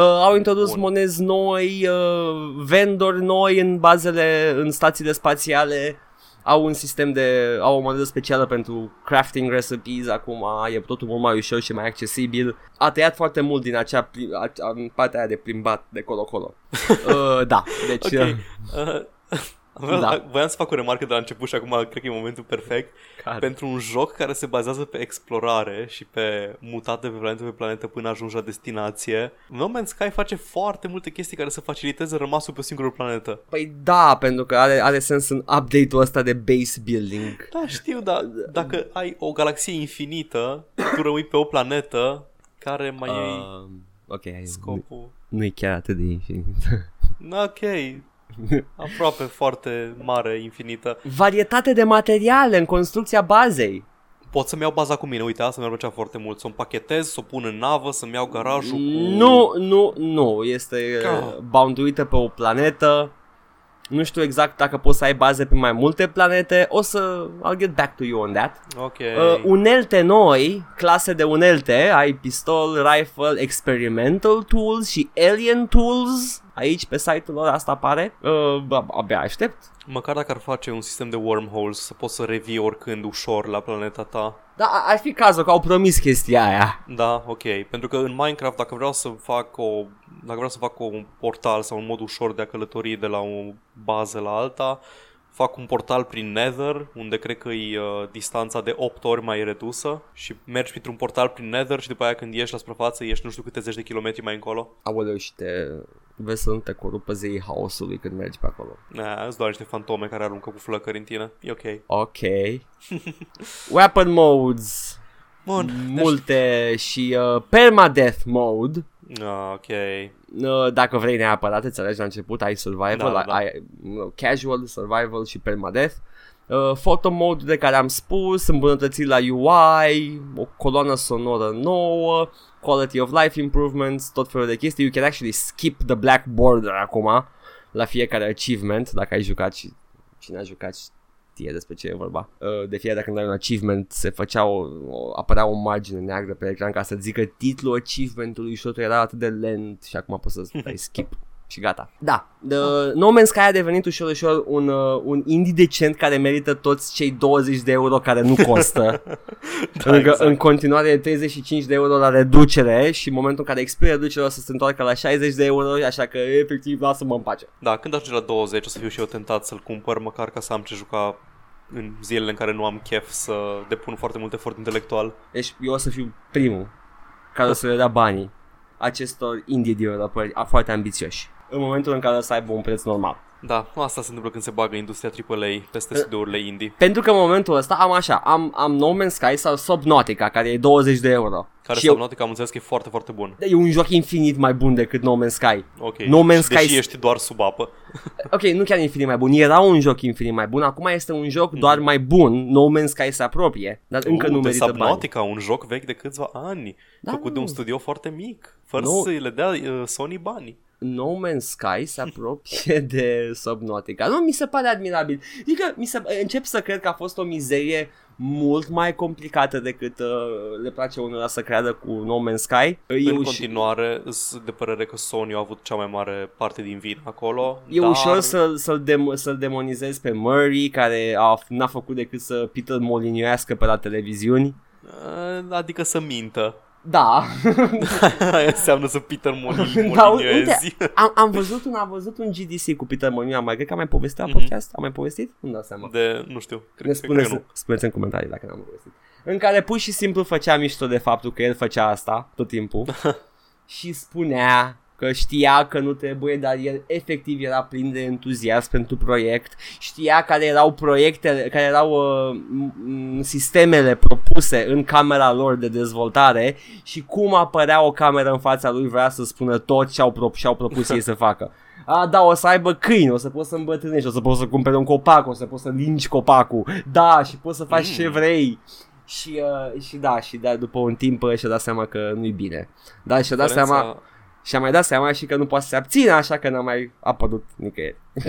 au introdus Bun. monezi noi, uh, vendori noi în bazele, în stațiile spațiale. Au un sistem de, au o monedă specială pentru crafting recipes acum, e totul mult mai ușor și mai accesibil. A tăiat foarte mult din acea, pli- a, a, în partea aia de plimbat de colo-colo. uh, da, deci... Ok. Uh, Uh, Voiam, Da. da. voiam să fac o remarcă de la început și acum cred că e momentul perfect. care? Pentru un joc care se bazează pe explorare și pe mutat de pe planetă pe planetă până ajungi la destinație, No Man's Sky face foarte multe chestii care să faciliteze rămasul pe o singură planetă. Păi da, pentru că are, are sens în update-ul ăsta de base building. Da, știu, dar dacă ai o galaxie infinită, tu rămâi pe o planetă care mai uh. e Uh, ok, hai, nu, scopul. nu e chiar atât de infinit. Ok, aproape foarte mare, infinită. Varietate de materiale în construcția bazei. Pot să-mi iau baza cu mine, uite, asta mi-ar plăcea foarte mult. Să o împachetez, să o pun în navă, să-mi iau garajul cu... Nu, nu, nu. Este Ca. uh, bounduită pe o planetă. Nu știu exact dacă poți să ai baze pe mai multe planete. O să... I'll get back to you on that. Ok. Uh, unelte noi, clase de unelte, ai pistol, rifle, experimental tools și alien tools. Aici pe site-ul lor asta apare. Uh, ab- abia aștept. Măcar dacă ar face un sistem de wormholes, să poți să revii oricând ușor la planeta ta. Da, ar fi cazul că au promis chestia aia. Da, ok. Pentru că în Minecraft, dacă vreau să fac o, dacă vreau să fac un portal sau un mod ușor de a călători de la o bază la alta, fac un portal prin Nether, unde cred că e uh, distanța de 8 ori mai redusă și mergi printr-un portal prin Nether și după aia când ieși la suprafață, ieși nu știu câte zeci de kilometri mai încolo. Aoleu, și te... Vezi să nu te corupă zeii haosului când mergi pe acolo. Nah, îți doar niște fantome care aruncă cu flăcări în tine. E ok. Ok. Weapon modes. Bun. Multe și uh, permadeath mode. Ah, ok. Uh, dacă vrei neapărat, îți alegi la început, ai survival, Da, da, da. ai uh, casual, survival și permadeath. Uh, photo mode de care am spus, îmbunătățiri la UI, o coloană sonoră nouă, quality of life improvements, tot felul de chestii. You can actually skip the black border acum la fiecare achievement, dacă ai jucat și cine a jucat știe despre ce e vorba. Uh, De fiecare dată când ai un achievement se făcea o, o, apărea o margine neagră pe ecran ca să zică titlul achievementului și totul era atât de lent și acum poți să dai skip și gata. Da, The No Man's Sky a devenit ușor ușor un, uh, un indie decent care merită toți cei 20 de euro care nu costă. Da, Încă exact. în continuare e 35 de euro la reducere și în momentul în care expiră reducerea o să se întoarcă la 60 de euro, așa că efectiv lasă-mă în pace. Da, când ajunge la 20 o să fiu și eu tentat să-l cumpăr, măcar ca să am ce juca în zilele în care nu am chef să depun foarte mult efort intelectual. Deci eu o să fiu primul care o să le dea banii acestor indie developeri foarte ambițioși în momentul în care o să aibă un preț normal. Da, asta se întâmplă când se bagă industria AAA peste studiourile indie. Pentru că în momentul ăsta am așa, am, am No Man's Sky sau Subnautica, care e 20 de euro. Care și eu, Subnautica am înțeles că e foarte, foarte bun. e un joc infinit mai bun decât No Man's Sky. Ok, No Man's și deși Sky- ești doar sub apă. Ok, nu chiar infinit mai bun, era un joc infinit mai bun, acum este un joc doar mai bun, No Man's Sky se apropie, dar încă Uh, nu de merită bani. Subnautica, un joc vechi de câțiva ani, Da, făcut de nu. un studio foarte mic, fără Nu. să le dea uh, Sony bani. No Man's Sky se apropie de Subnautica. Nu, mi se pare admirabil. Adică mi se, încep să cred că a fost o mizerie mult mai complicată decât uh, le place unora să creadă cu No Man's Sky. în E, uș- continuare, sunt de părere că Sony a avut cea mai mare parte din vin acolo. e dar... ușor să, să-l, dem- să-l demonizezi pe Murray, care a, n-a făcut decât să Peter Moliniuiască pe la televiziuni. Uh, Adică să mintă. Da, Aia înseamnă să Peter Molin, Da, Moliniezi. am, am, văzut un, am văzut un GDC cu Peter Molyneux, mai cred că am mai povestit la Mhm. podcast? Am mai povestit? Nu dau seama. De, nu știu, Ne cred, cred, spuneți, că nu. spuneți în comentarii dacă n-am povestit. În care pur și simplu făcea mișto de faptul că el făcea asta tot timpul și spunea că știa că nu trebuie, dar el efectiv era plin de entuziasm pentru proiect, știa care erau proiectele, care erau uh, m- m- sistemele propuse în camera lor de dezvoltare și cum apărea o cameră în fața lui vrea să spună tot ce au, pro- ce au propus ei să facă. A, da, o să aibă câini, o să poți să îmbătrânești, o să poți să cumperi un copac, o să poți să lingi copacul, da, și poți să faci Mm. ce vrei. Și, uh, și da, și da, după un timp uh, și-a dat seama că nu-i bine. Dar și-a dat Diferența- seama, și-a mai dat seama și că nu poate să se abțină, așa că n-a mai apărut nicăieri.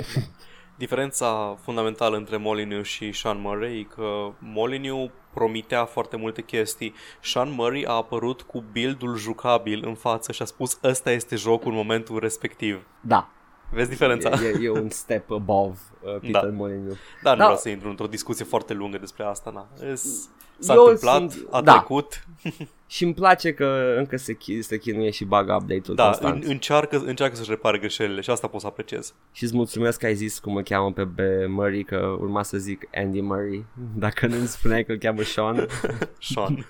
Diferența fundamentală între Molyneux și Sean Murray e că Molyneux promitea foarte multe chestii. Sean Murray a apărut cu build-ul jucabil în față și a spus ăsta este jocul în momentul respectiv. Da, Vezi diferența? e, e, e un step above uh, Peter Da. Molyneux. Dar nu Da. vreau să intru într-o discuție foarte lungă despre asta. Na. Es- S-a Eu întâmplat, sunt- a da. trecut. Și îmi place că încă se, chi- se chinuie și bagă update-ul Da, constant. în, încearcă, încearcă să-și repare greșelile și asta pot să apreciez. Și îți mulțumesc că ai zis cum îl cheamă pe, pe Murray, că urma să zic Andy Murray, dacă nu îmi spuneai că îl cheamă Sean. Sean.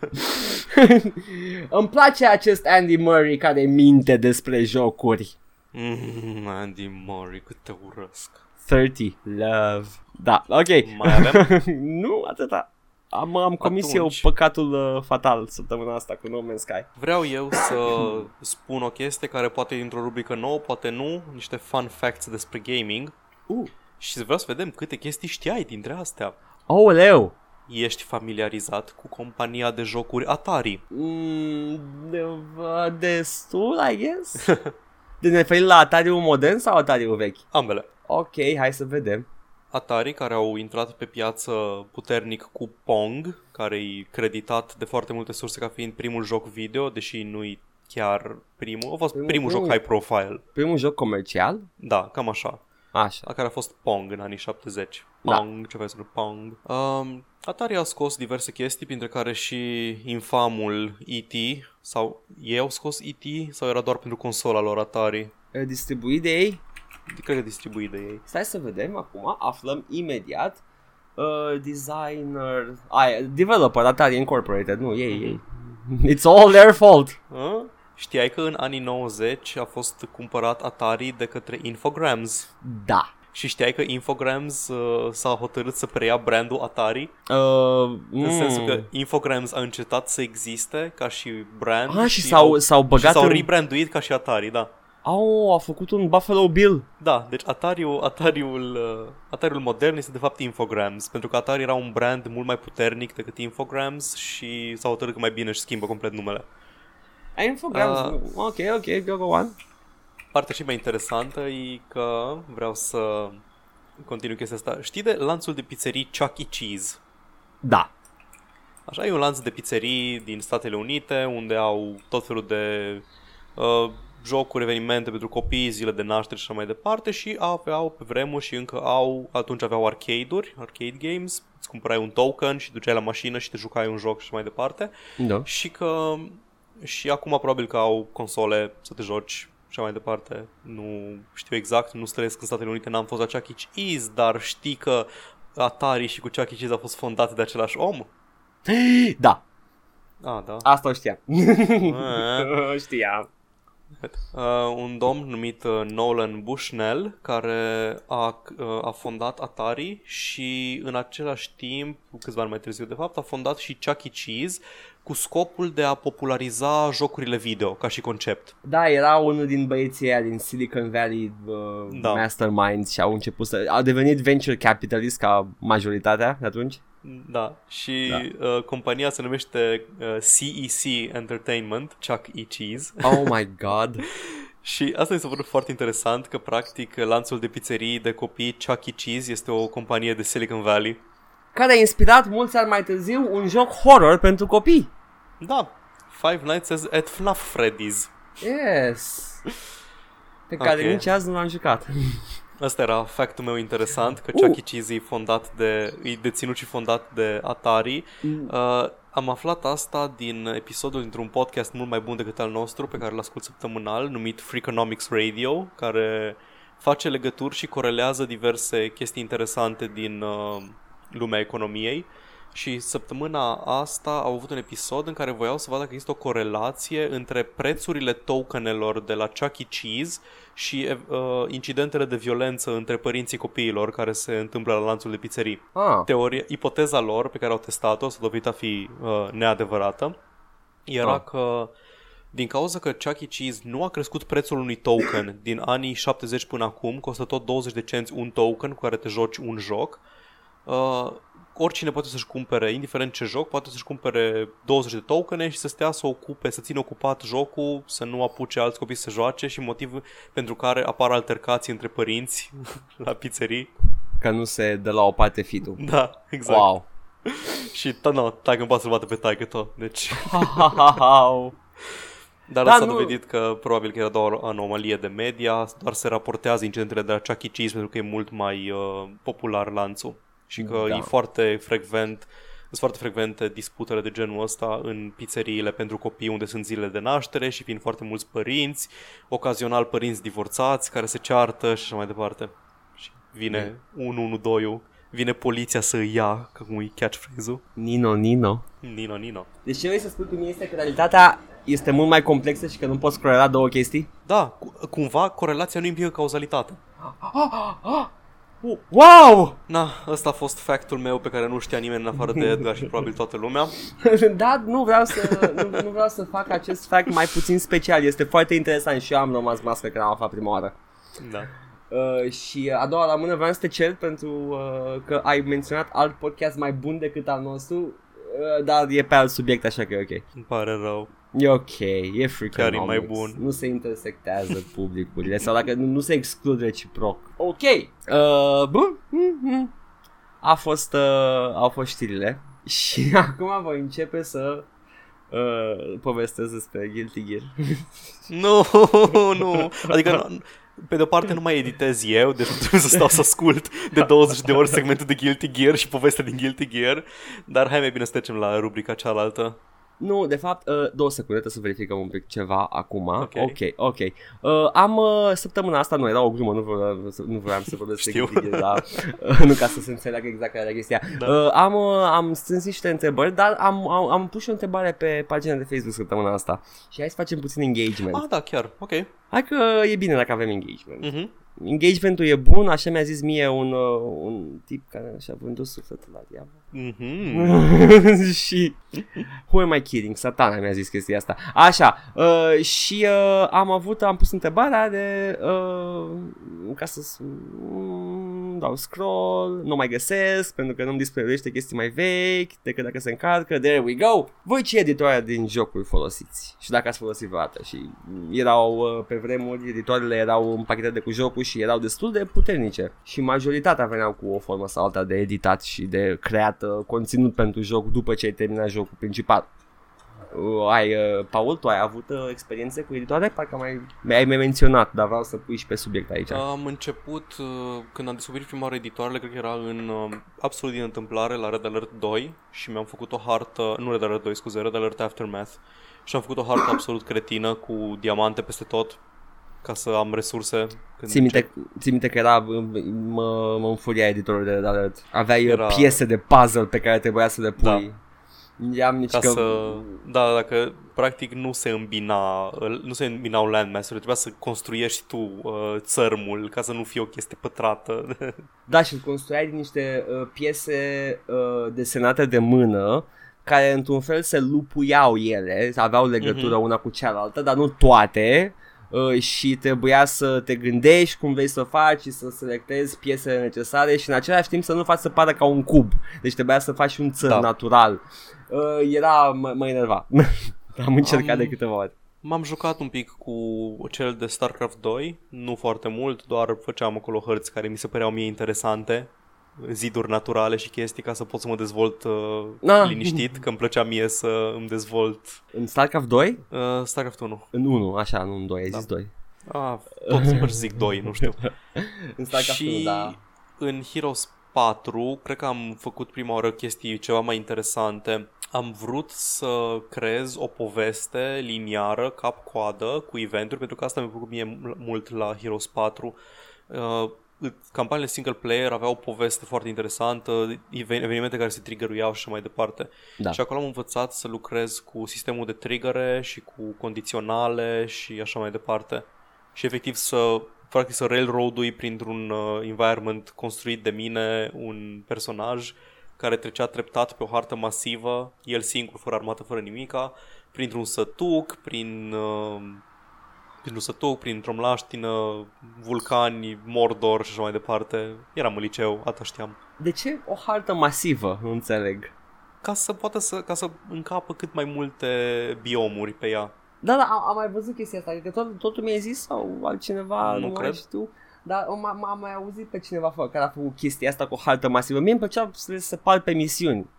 îmi place acest Andy Murray care minte despre jocuri. Mm, Andy Murray, cât te urăsc. 30, love. Da, ok. Mai avem? nu, atâta. Am, am comis Atunci. eu păcatul uh, fatal săptămâna asta cu No Man's Sky. Vreau eu să spun o chestie care poate e într-o rubrică nouă, poate nu, niște fun facts despre gaming Uh. și vreau să vedem câte chestii știai dintre astea. Oh, leu. Ești familiarizat cu compania de jocuri Atari? Mm, de, uh, destul, I guess. de ne referim la Atari-ul modern sau Atari-ul vechi? Ambele. Ok, hai să vedem. Atari care au intrat pe piață puternic cu Pong, care e creditat de foarte multe surse ca fiind primul joc video, deși nu-i chiar primul. A fost Primul- primul, joc primul- high profile. Primul joc comercial? Da, cam așa. Așa. La care a fost Pong în anii 70. Da. Pong, ceva despre Pong. Um, Atari a scos diverse chestii, printre care și infamul E.T. Sau ei au scos E.T. sau era doar pentru consola lor Atari? E Distribuit de ei? Cred că distribuit de ei. Stai să vedem acum, aflăm imediat. Uh, designer, ai, developer Atari Incorporated, nu, ei, ei. It's all their fault. A? Știai că în anii 90 a fost cumpărat Atari de către Infogrames? Da. Și știai că Infogrames uh, s-a hotărât să preia brandul Atari? Uh, În mm. sensul că Infogrames a încetat să existe ca și brand Ah, și s-au, s-au și băgat s-au în... rebranduit ca și Atari, da. Au, a făcut un Buffalo Bill. Da, deci Atariul, Atariul, uh, Atariul modern este de fapt Infogrames, pentru că Atari era un brand mult mai puternic decât Infogrames și s-au hotărât că mai bine își schimbă complet numele. Infogrames. Ah. Ok, ok, go, go on. Partea și mai interesantă e că vreau să continui chestia asta. Știi de lanțul de pizzerii Chuck E. Cheese? Da. Așa, e un lanț de pizzerii din Statele Unite unde au tot felul de uh, jocuri, evenimente pentru copii, zile de naștere și așa mai departe și aveau pe vremuri și încă au, atunci aveau arcade-uri, arcade games, îți cumpărai un token și duceai la mașină și te jucai un joc și așa mai departe Da. și că și acum probabil că au console să te joci și așa mai departe. Nu știu exact, nu străiesc în Statele Unite, n-am fost la Chuck E. Cheese, dar știi că Atari și cu Chuck E. Cheese au fost fondate de același om? Da, Ah, da. asta o știam. Ah. știam. Uh, un domn numit uh, Nolan Bushnell care a, uh, a fondat Atari și în același timp, câțiva ani mai târziu de fapt, a fondat și Chuck E. Cheese cu scopul de a populariza jocurile video ca și concept. Da, era unul din băieții aia din Silicon Valley uh, Da. Masterminds și au început să... Au devenit venture capitalist ca majoritatea de atunci. Da, și da. Uh, compania se numește uh, CEC Entertainment, Chuck E. Cheese. Oh my god. Și asta mi s-a părut foarte interesant că practic lanțul de pizzerii de copii Chuck E. Cheese este o companie de Silicon Valley. Care a inspirat mulți ani mai târziu un joc horror pentru copii. Da, Five Nights at- at FNAF Freddy's. Yes. Pe care Ok. nici azi nu l-am jucat. Asta era factul meu interesant, că Chuck E. Cheese e fondat de, e deținut și fondat de Atari. Uh, am aflat asta din episodul dintr-un podcast mult mai bun decât al nostru, pe care îl ascult săptămânal, numit Freakonomics Radio, care face legături și corelează diverse chestii interesante din uh, lumea economiei. Și săptămâna asta au avut un episod în care voiau să vadă dacă există o corelație între prețurile tokenelor de la Chuck E. Cheese și uh, incidentele de violență între părinții copiilor care se întâmplă la lanțul de pizzerii. Ah, Teoria, ipoteza lor pe care au testat-o, s-a dovedit a fi uh, neadevărată, era Ah. că din cauza că Chuck E. Cheese nu a crescut prețul unui token din anii 70 până acum, costă tot 20 de cenți un token cu care te joci un joc, uh, oricine poate să-și cumpere, indiferent ce joc, poate să-și cumpere 20 de tokene și să stea să ocupe, să țină ocupat jocul, să nu apuce alți copii să joace și motiv pentru care apar altercații între părinți la pizzerii. că nu se dă la o parte fitul. Da, exact. Wow. Și ta, no, tai că poate să-l bată pe taică tot. Deci, Wow. dar Da, s-a nu- dovedit că probabil că era doar o anomalie de media, doar se raportează incidentele de la Chuck E. Cheese pentru că e mult mai uh, popular lanțul și că Da. e foarte frecvent sunt foarte frecvente disputele de genul ăsta în pizzeriile pentru copii unde sunt zilele de naștere și fiind foarte mulți părinți, ocazional părinți divorțați care se ceartă și așa mai departe. Și vine 112-ul, vine poliția să îi ia, că cum e catchphrase-ul. Nino, Nino. Nino, Nino. Deci ce vrei să spui cu mine este că realitatea este mult mai complexă și că nu poți corela două chestii? Da, cu- cumva corelația nu implică cauzalitate. Wow! Na, ăsta a fost factul meu pe care nu știa nimeni în afară de Edgar și probabil toată lumea. da, nu vreau să nu, nu vreau să fac acest fact mai puțin special. Este foarte interesant și eu am rămas mască când am aflat prima oară. Da. Uh, și a doua la mână vreau să te cer pentru uh, că ai menționat alt podcast mai bun decât al nostru, uh, dar e pe alt subiect, așa că e ok. Îmi pare rău. E ok, e freaking Chiar e mai bun. Nu se intersectează publicurile sau dacă nu, nu se exclud reciproc. Ok. Uh, bun. Mhm. A fost, uh, au fost știrile și acum voi începe să uh, povestesc despre Guilty Gear. Nu, nu. Adică, nu- pe de-o parte nu mai editez eu, deci nu trebuie să stau să ascult de 20 de ori segmentul de Guilty Gear și povestea din Guilty Gear. Dar hai mai bine să trecem la rubrica cealaltă. Nu, de fapt, uh, două secunde, trebuie să verificăm un pic ceva acum. Ok. Ok, ok. Uh, am uh, săptămâna asta, nu, era o glumă, nu vreau, să- nu vreau să vorbesc Știu. de Guilty Gear, dar, uh, nu ca să se înțeleagă exact care era chestia. Da. Uh, am, uh, am strâns niște întrebări, dar am, am, am pus și o întrebare pe pagina de Facebook săptămâna asta. Și hai să facem puțin engagement. Ah, da, chiar. Ok. Hai că e bine dacă avem engagement. Mhm. Engagementul e bun, așa mi-a zis mie un, uh, un tip care și-a vândut sufletul la diavol. Mhm. și Who am I kidding? Satana mi-a zis chestia asta Așa uh, Și uh, am avut Am pus întrebarea de uh, Ca să s- mm, Dau scroll Nu mai găsesc Pentru că nu-mi dispărește chestii mai vechi Decât dacă se încarcă. There we go! Voi ce editoare din jocuri folosiți? Și dacă ați folosit vreodată. Și mm, erau uh, pe vremuri Editoarele erau împachetate cu jocul Și erau destul de puternice. Și majoritatea veneau cu o formă sau alta De editat și de creat uh, conținut pentru joc După ce ai terminat jocul principal Uh, ai, uh, Paul, tu ai avut uh, experiențe cu editoare? Parcă mai, ai mai menționat, dar vreau să pui și pe subiect aici. Am început, uh, când am descoperit prima oară editoarele, cred că era în uh, absolut din întâmplare la Red Alert 2 și mi-am făcut o hartă, nu Red Alert 2, scuze, Red Alert Aftermath și am făcut o hartă absolut cretină cu diamante peste tot ca să am resurse. Când Țin minte, încep. țin minte că era, mă, mă înfuria editorul de Red Alert. Aveai Era- era... piese de puzzle pe care trebuia să le pui. Da. I-am nici Ca că... să... Da, dacă practic nu se îmbina, nu se îmbinau landmass-urile, trebuia să construiești tu uh, țărmul ca să nu fie o chestie pătrată. Da, și îl construiai din niște uh, piese uh, desenate de mână care într-un fel se lupuiau ele, aveau legătură Mhm. una cu cealaltă, dar nu toate uh, și trebuia să te gândești cum vrei să faci și să selectezi piesele necesare și în același timp să nu faci să pară ca un cub. Deci trebuia să faci un țăr Da. natural. Uh, era, mă, mă enerva. Am încercat Am- de câteva ori. M-am jucat un pic cu cel de StarCraft 2, nu foarte mult, doar făceam acolo hărți care mi se păreau mie interesante, ziduri naturale și chestii ca să pot să mă dezvolt uh, Ah. liniștit, că îmi plăcea mie să îmi dezvolt În StarCraft 2? uh, StarCraft 1. În 1, așa, nu în 2, ai Da. zis 2. Ah, tot să zic 2, nu știu. În StarCraft și 1, da. în Heroes 4, cred că am făcut prima oară chestii ceva mai interesante. Am vrut să creez o poveste liniară, cap-coadă, cu eventuri, pentru că asta mi-a plăcut mie mult la Heroes 4. Uh, campaniile single player aveau o poveste foarte interesantă, even- evenimente care se triggeruiau și așa mai departe. Da. Și acolo am învățat să lucrez cu sistemul de triggere și cu condiționale și așa mai departe. Și efectiv să practic să railroad-ui printr-un uh, environment construit de mine un personaj care trecea treptat pe o hartă masivă, el singur, fără armată, fără nimica, printr-un sătuc, prin, uh, printr-un sătuc, printr-o mlaștină, vulcani, Mordor și așa mai departe. Eram în liceu, atât știam. De ce o hartă masivă? Nu înțeleg. Ca să poată să, ca să încapă cât mai multe biomuri pe ea. Da, da, am, am mai văzut chestia asta. Adică tot, totul mi-a zis sau altcineva, Nu nu, mai cred. știu. Dar am, am- am mai auzit pe cineva fă- care a făcut chestia asta cu o hartă masivă. Mie îmi plăcea să le separ pe misiuni.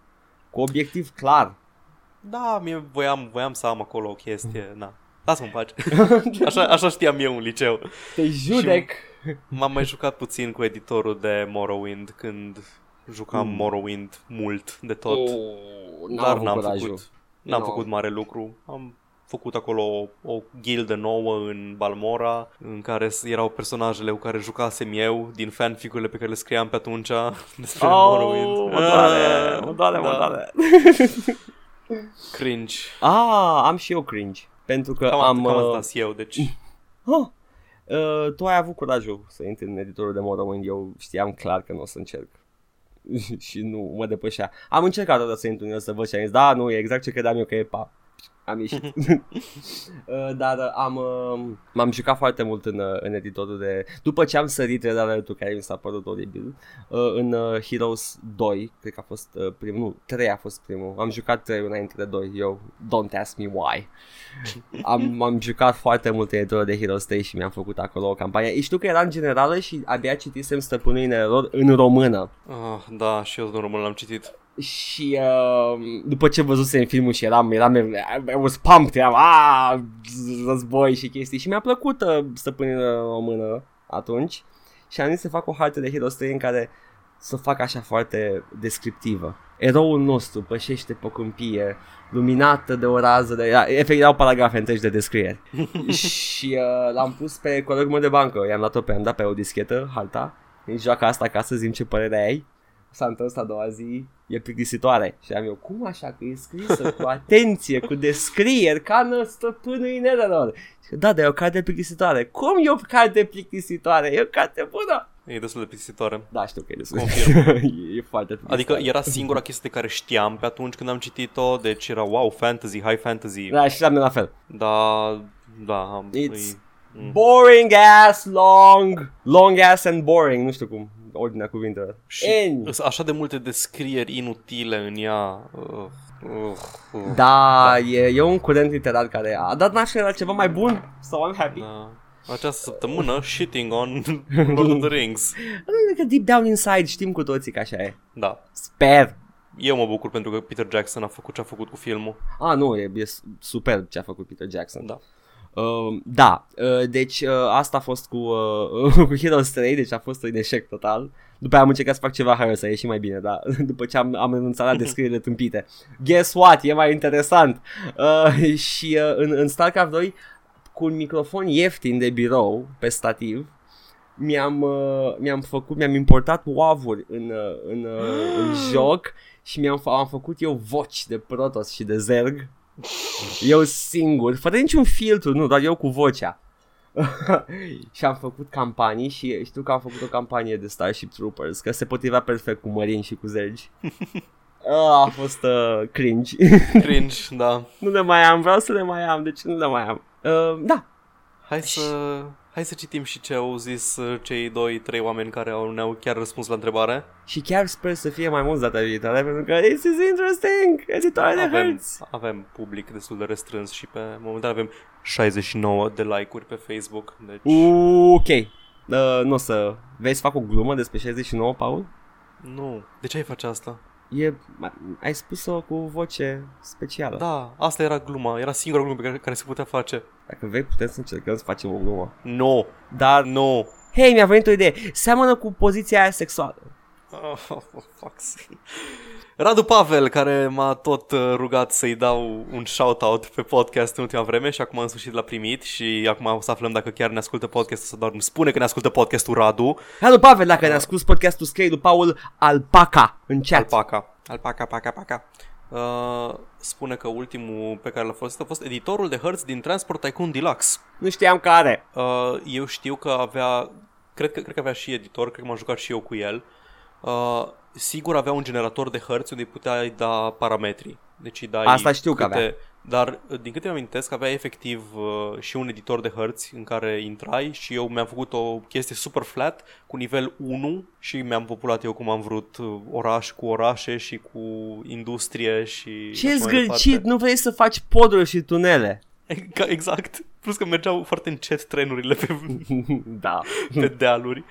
Cu obiectiv clar. Da, mie voiam, voiam să am acolo o chestie, na. Lasă-mă în pace. Așa, așa știam eu în liceu. Te judec. M-am mai jucat puțin cu editorul de Morrowind când jucam Mm. Morrowind mult de tot. Oh, dar avut n-am curajul. făcut, n-am Nu. făcut mare lucru. Am făcut acolo o, o gildă nouă în Balmora, în care s- erau personajele cu care jucasem eu, din fanficurile pe care le scriam pe atunci despre Oh, Morrowind. mă doare, Ah, mă doare, mă da. doare. Cringe. Ah, am și eu cringe. Pentru că Cam, am... cam uh, asta eu, deci... Ah, uh, tu ai avut curajul să intri în editorul de Morrowind, eu știam clar că nu o să încerc. și nu mă depășea. Am încercat odată să intru în el să văd și am zis, da, nu, e exact ce credeam eu că e, pa. Am ieșit. Uh, Dar uh, am, uh, m-am jucat foarte mult în, uh, în editorul de... După ce am sărit Red Alert-ul care mi s-a părut oribil, uh, în uh, Heroes 2, cred că a fost uh, primul, nu, 3 a fost primul. Am jucat 3 înainte de 2, eu, don't ask me why. am, am jucat foarte multe editori de Heroes 3 și mi-am făcut acolo o campanie. Știu că era în generală și abia citisem stăpânii în eror în română. Ah, da, și eu în român l-am citit. Și uh, după ce văzusem filmul și eram, eram, I was pumped, eram, ah, război și chestii. Și mi-a plăcut uh, stăpânirea în română atunci și am zis să fac o hartă de Heroes 3 în care să fac așa foarte descriptivă. Eroul nostru pășește pe o câmpie luminată de o rază de... Era, efectiv erau paragrafe întregi de descrieri. și uh, l-am pus pe colegul meu de bancă, i-am dat-o pe, am dat pe o dischetă, harta, îi joacă asta acasă, zim ce părere ai. S-a întors a doua zi, e plictisitoare. Și am eu, cum așa, că e scrisă cu atenție, cu descrieri, ca în stăpânul inelelor. Și că, da, dar e o carte plictisitoare. Cum e o carte plictisitoare? E o carte bună. E destul de plictisitoare. Da, știu că e destul. Confirm. e, e foarte Adică plictisitoare. era singura chestie de care știam pe atunci când am citit-o, deci era wow, fantasy, high fantasy. Da, și la mine la fel. Da, da, am, It's- îi- mm. Boring ass, long, long ass and boring, nu știu cum, ordinea cuvintelor. Și N. sunt așa de multe descrieri inutile în ea. Uh, uh, uh. Da, E, e un curent literar care a dat naștere la ceva mai bun, so I'm happy. Da. Această săptămână shitting on Lord of the Rings. Cred că deep down inside știm cu toții că așa e. Da. Sper. Eu mă bucur pentru că Peter Jackson a făcut ce a făcut cu filmul. Ah, nu, e, e superb ce a făcut Peter Jackson. Da. Uh, da, uh, deci uh, asta a fost cu, uh, cu Heroes 3, deci a fost un eșec total. După aia am încercat să fac ceva hai să ieși mai bine, dar după ce am, am renunțat la descrierile tâmpite. Guess what? E mai interesant. Uh, și uh, în, în StarCraft 2 cu un microfon ieftin de birou pe stativ mi-am, uh, mi-am făcut, mi-am importat WAV-uri în, uh, în, uh, în joc și mi-am f- am făcut eu voci de Protoss și de Zerg. Eu singur, fără niciun filtru, nu, doar eu cu vocea. și am făcut campanii și știu că am făcut o campanie de Starship Troopers, că se potrivea perfect cu mărini și cu zergi. Ah, a fost uh, cringe. Cringe, da. nu le mai am, vreau să le mai am, deci nu le mai am. Uh, da, Hai să, hai să citim și ce au zis uh, cei doi, trei oameni care au, ne-au chiar răspuns la întrebare. și chiar sper să fie mai mulți data viitoare, pentru că this is interesting, editoare de Avem, hărți. avem public destul de restrâns și pe momentan avem 69 de like-uri pe Facebook. Deci Ok, uh, nu o să... Vei să fac o glumă despre 69, Paul? nu. De ce ai face asta? E, ai spus-o cu voce specială. Da, asta era gluma. Era singura glumă pe care, care se putea face. Dacă vrei, putem să încercăm să facem o glumă. No, Dar, no. hei, mi-a venit o idee. Seamănă cu poziția aia sexuală. Oh, for fuck's sake. Radu Pavel, care m-a tot uh, rugat să-i dau un shout-out pe podcast în ultima vreme și acum în sfârșit l-a primit și acum o să aflăm dacă chiar ne ascultă podcastul sau doar îmi spune că ne ascultă podcastul Radu. Radu Pavel, dacă ne-a scris podcastul, scrie lui Paul Alpaca în chat. Alpaca. Alpaca, paca, paca. Uh, spune că ultimul pe care l-a folosit a fost editorul de hărți din Transport Tycoon Deluxe. Nu știam care. Uh, eu știu că avea, cred că, cred că avea și editor, cred că m-am jucat și eu cu el. Uh, sigur avea un generator de hărți unde îi puteai da parametri. Deci îi dai Asta știu că avea. Dar uh, din câte mi amintesc avea efectiv uh, și un editor de hărți în care intrai și eu mi-am făcut o chestie super flat cu nivel 1 și mi-am populat eu cum am vrut uh, oraș cu orașe și cu industrie și Ce așa mai zgârcit, departe. nu vrei să faci poduri și tunele. Ca- Exact. Plus că mergeau foarte încet trenurile pe da. pe dealuri.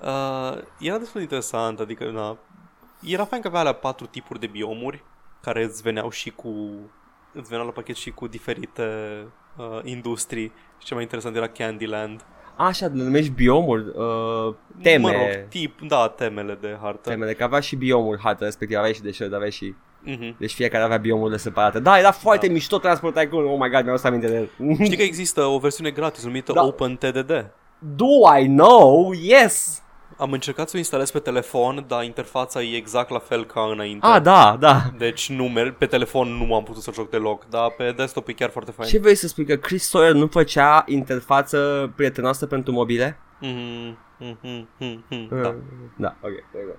Uh, era destul de interesant, adică na, era fain că avea alea patru tipuri de biomuri care îți veneau și cu îți veneau la pachet și cu diferite uh, industrii și cel mai interesant era Candyland. Așa, le numești biomuri, uh, teme. Mă rog, tip, da, temele de hartă. Temele, că avea și biomuri hartă, respectiv avea și deșert, avea și... Mm-hmm. Deci fiecare avea biomurile separate. Da, era foarte da. mișto Transport Tycoon, oh my god, mi-au să aminte de el. Știi că există o versiune gratis numită Da. OpenTDD. Do I know? Yes! Am încercat să o instalez pe telefon, dar interfața e exact la fel ca înainte. Ah, da, da. Deci nu merg, pe telefon nu am putut să joc deloc, dar pe desktop e chiar foarte fain. Ce vrei să spui, că Chris Sawyer nu făcea interfață prietenoasă pentru mobile? Mhm, mhm, mhm, mhm, Uh, Da. Da, ok, there you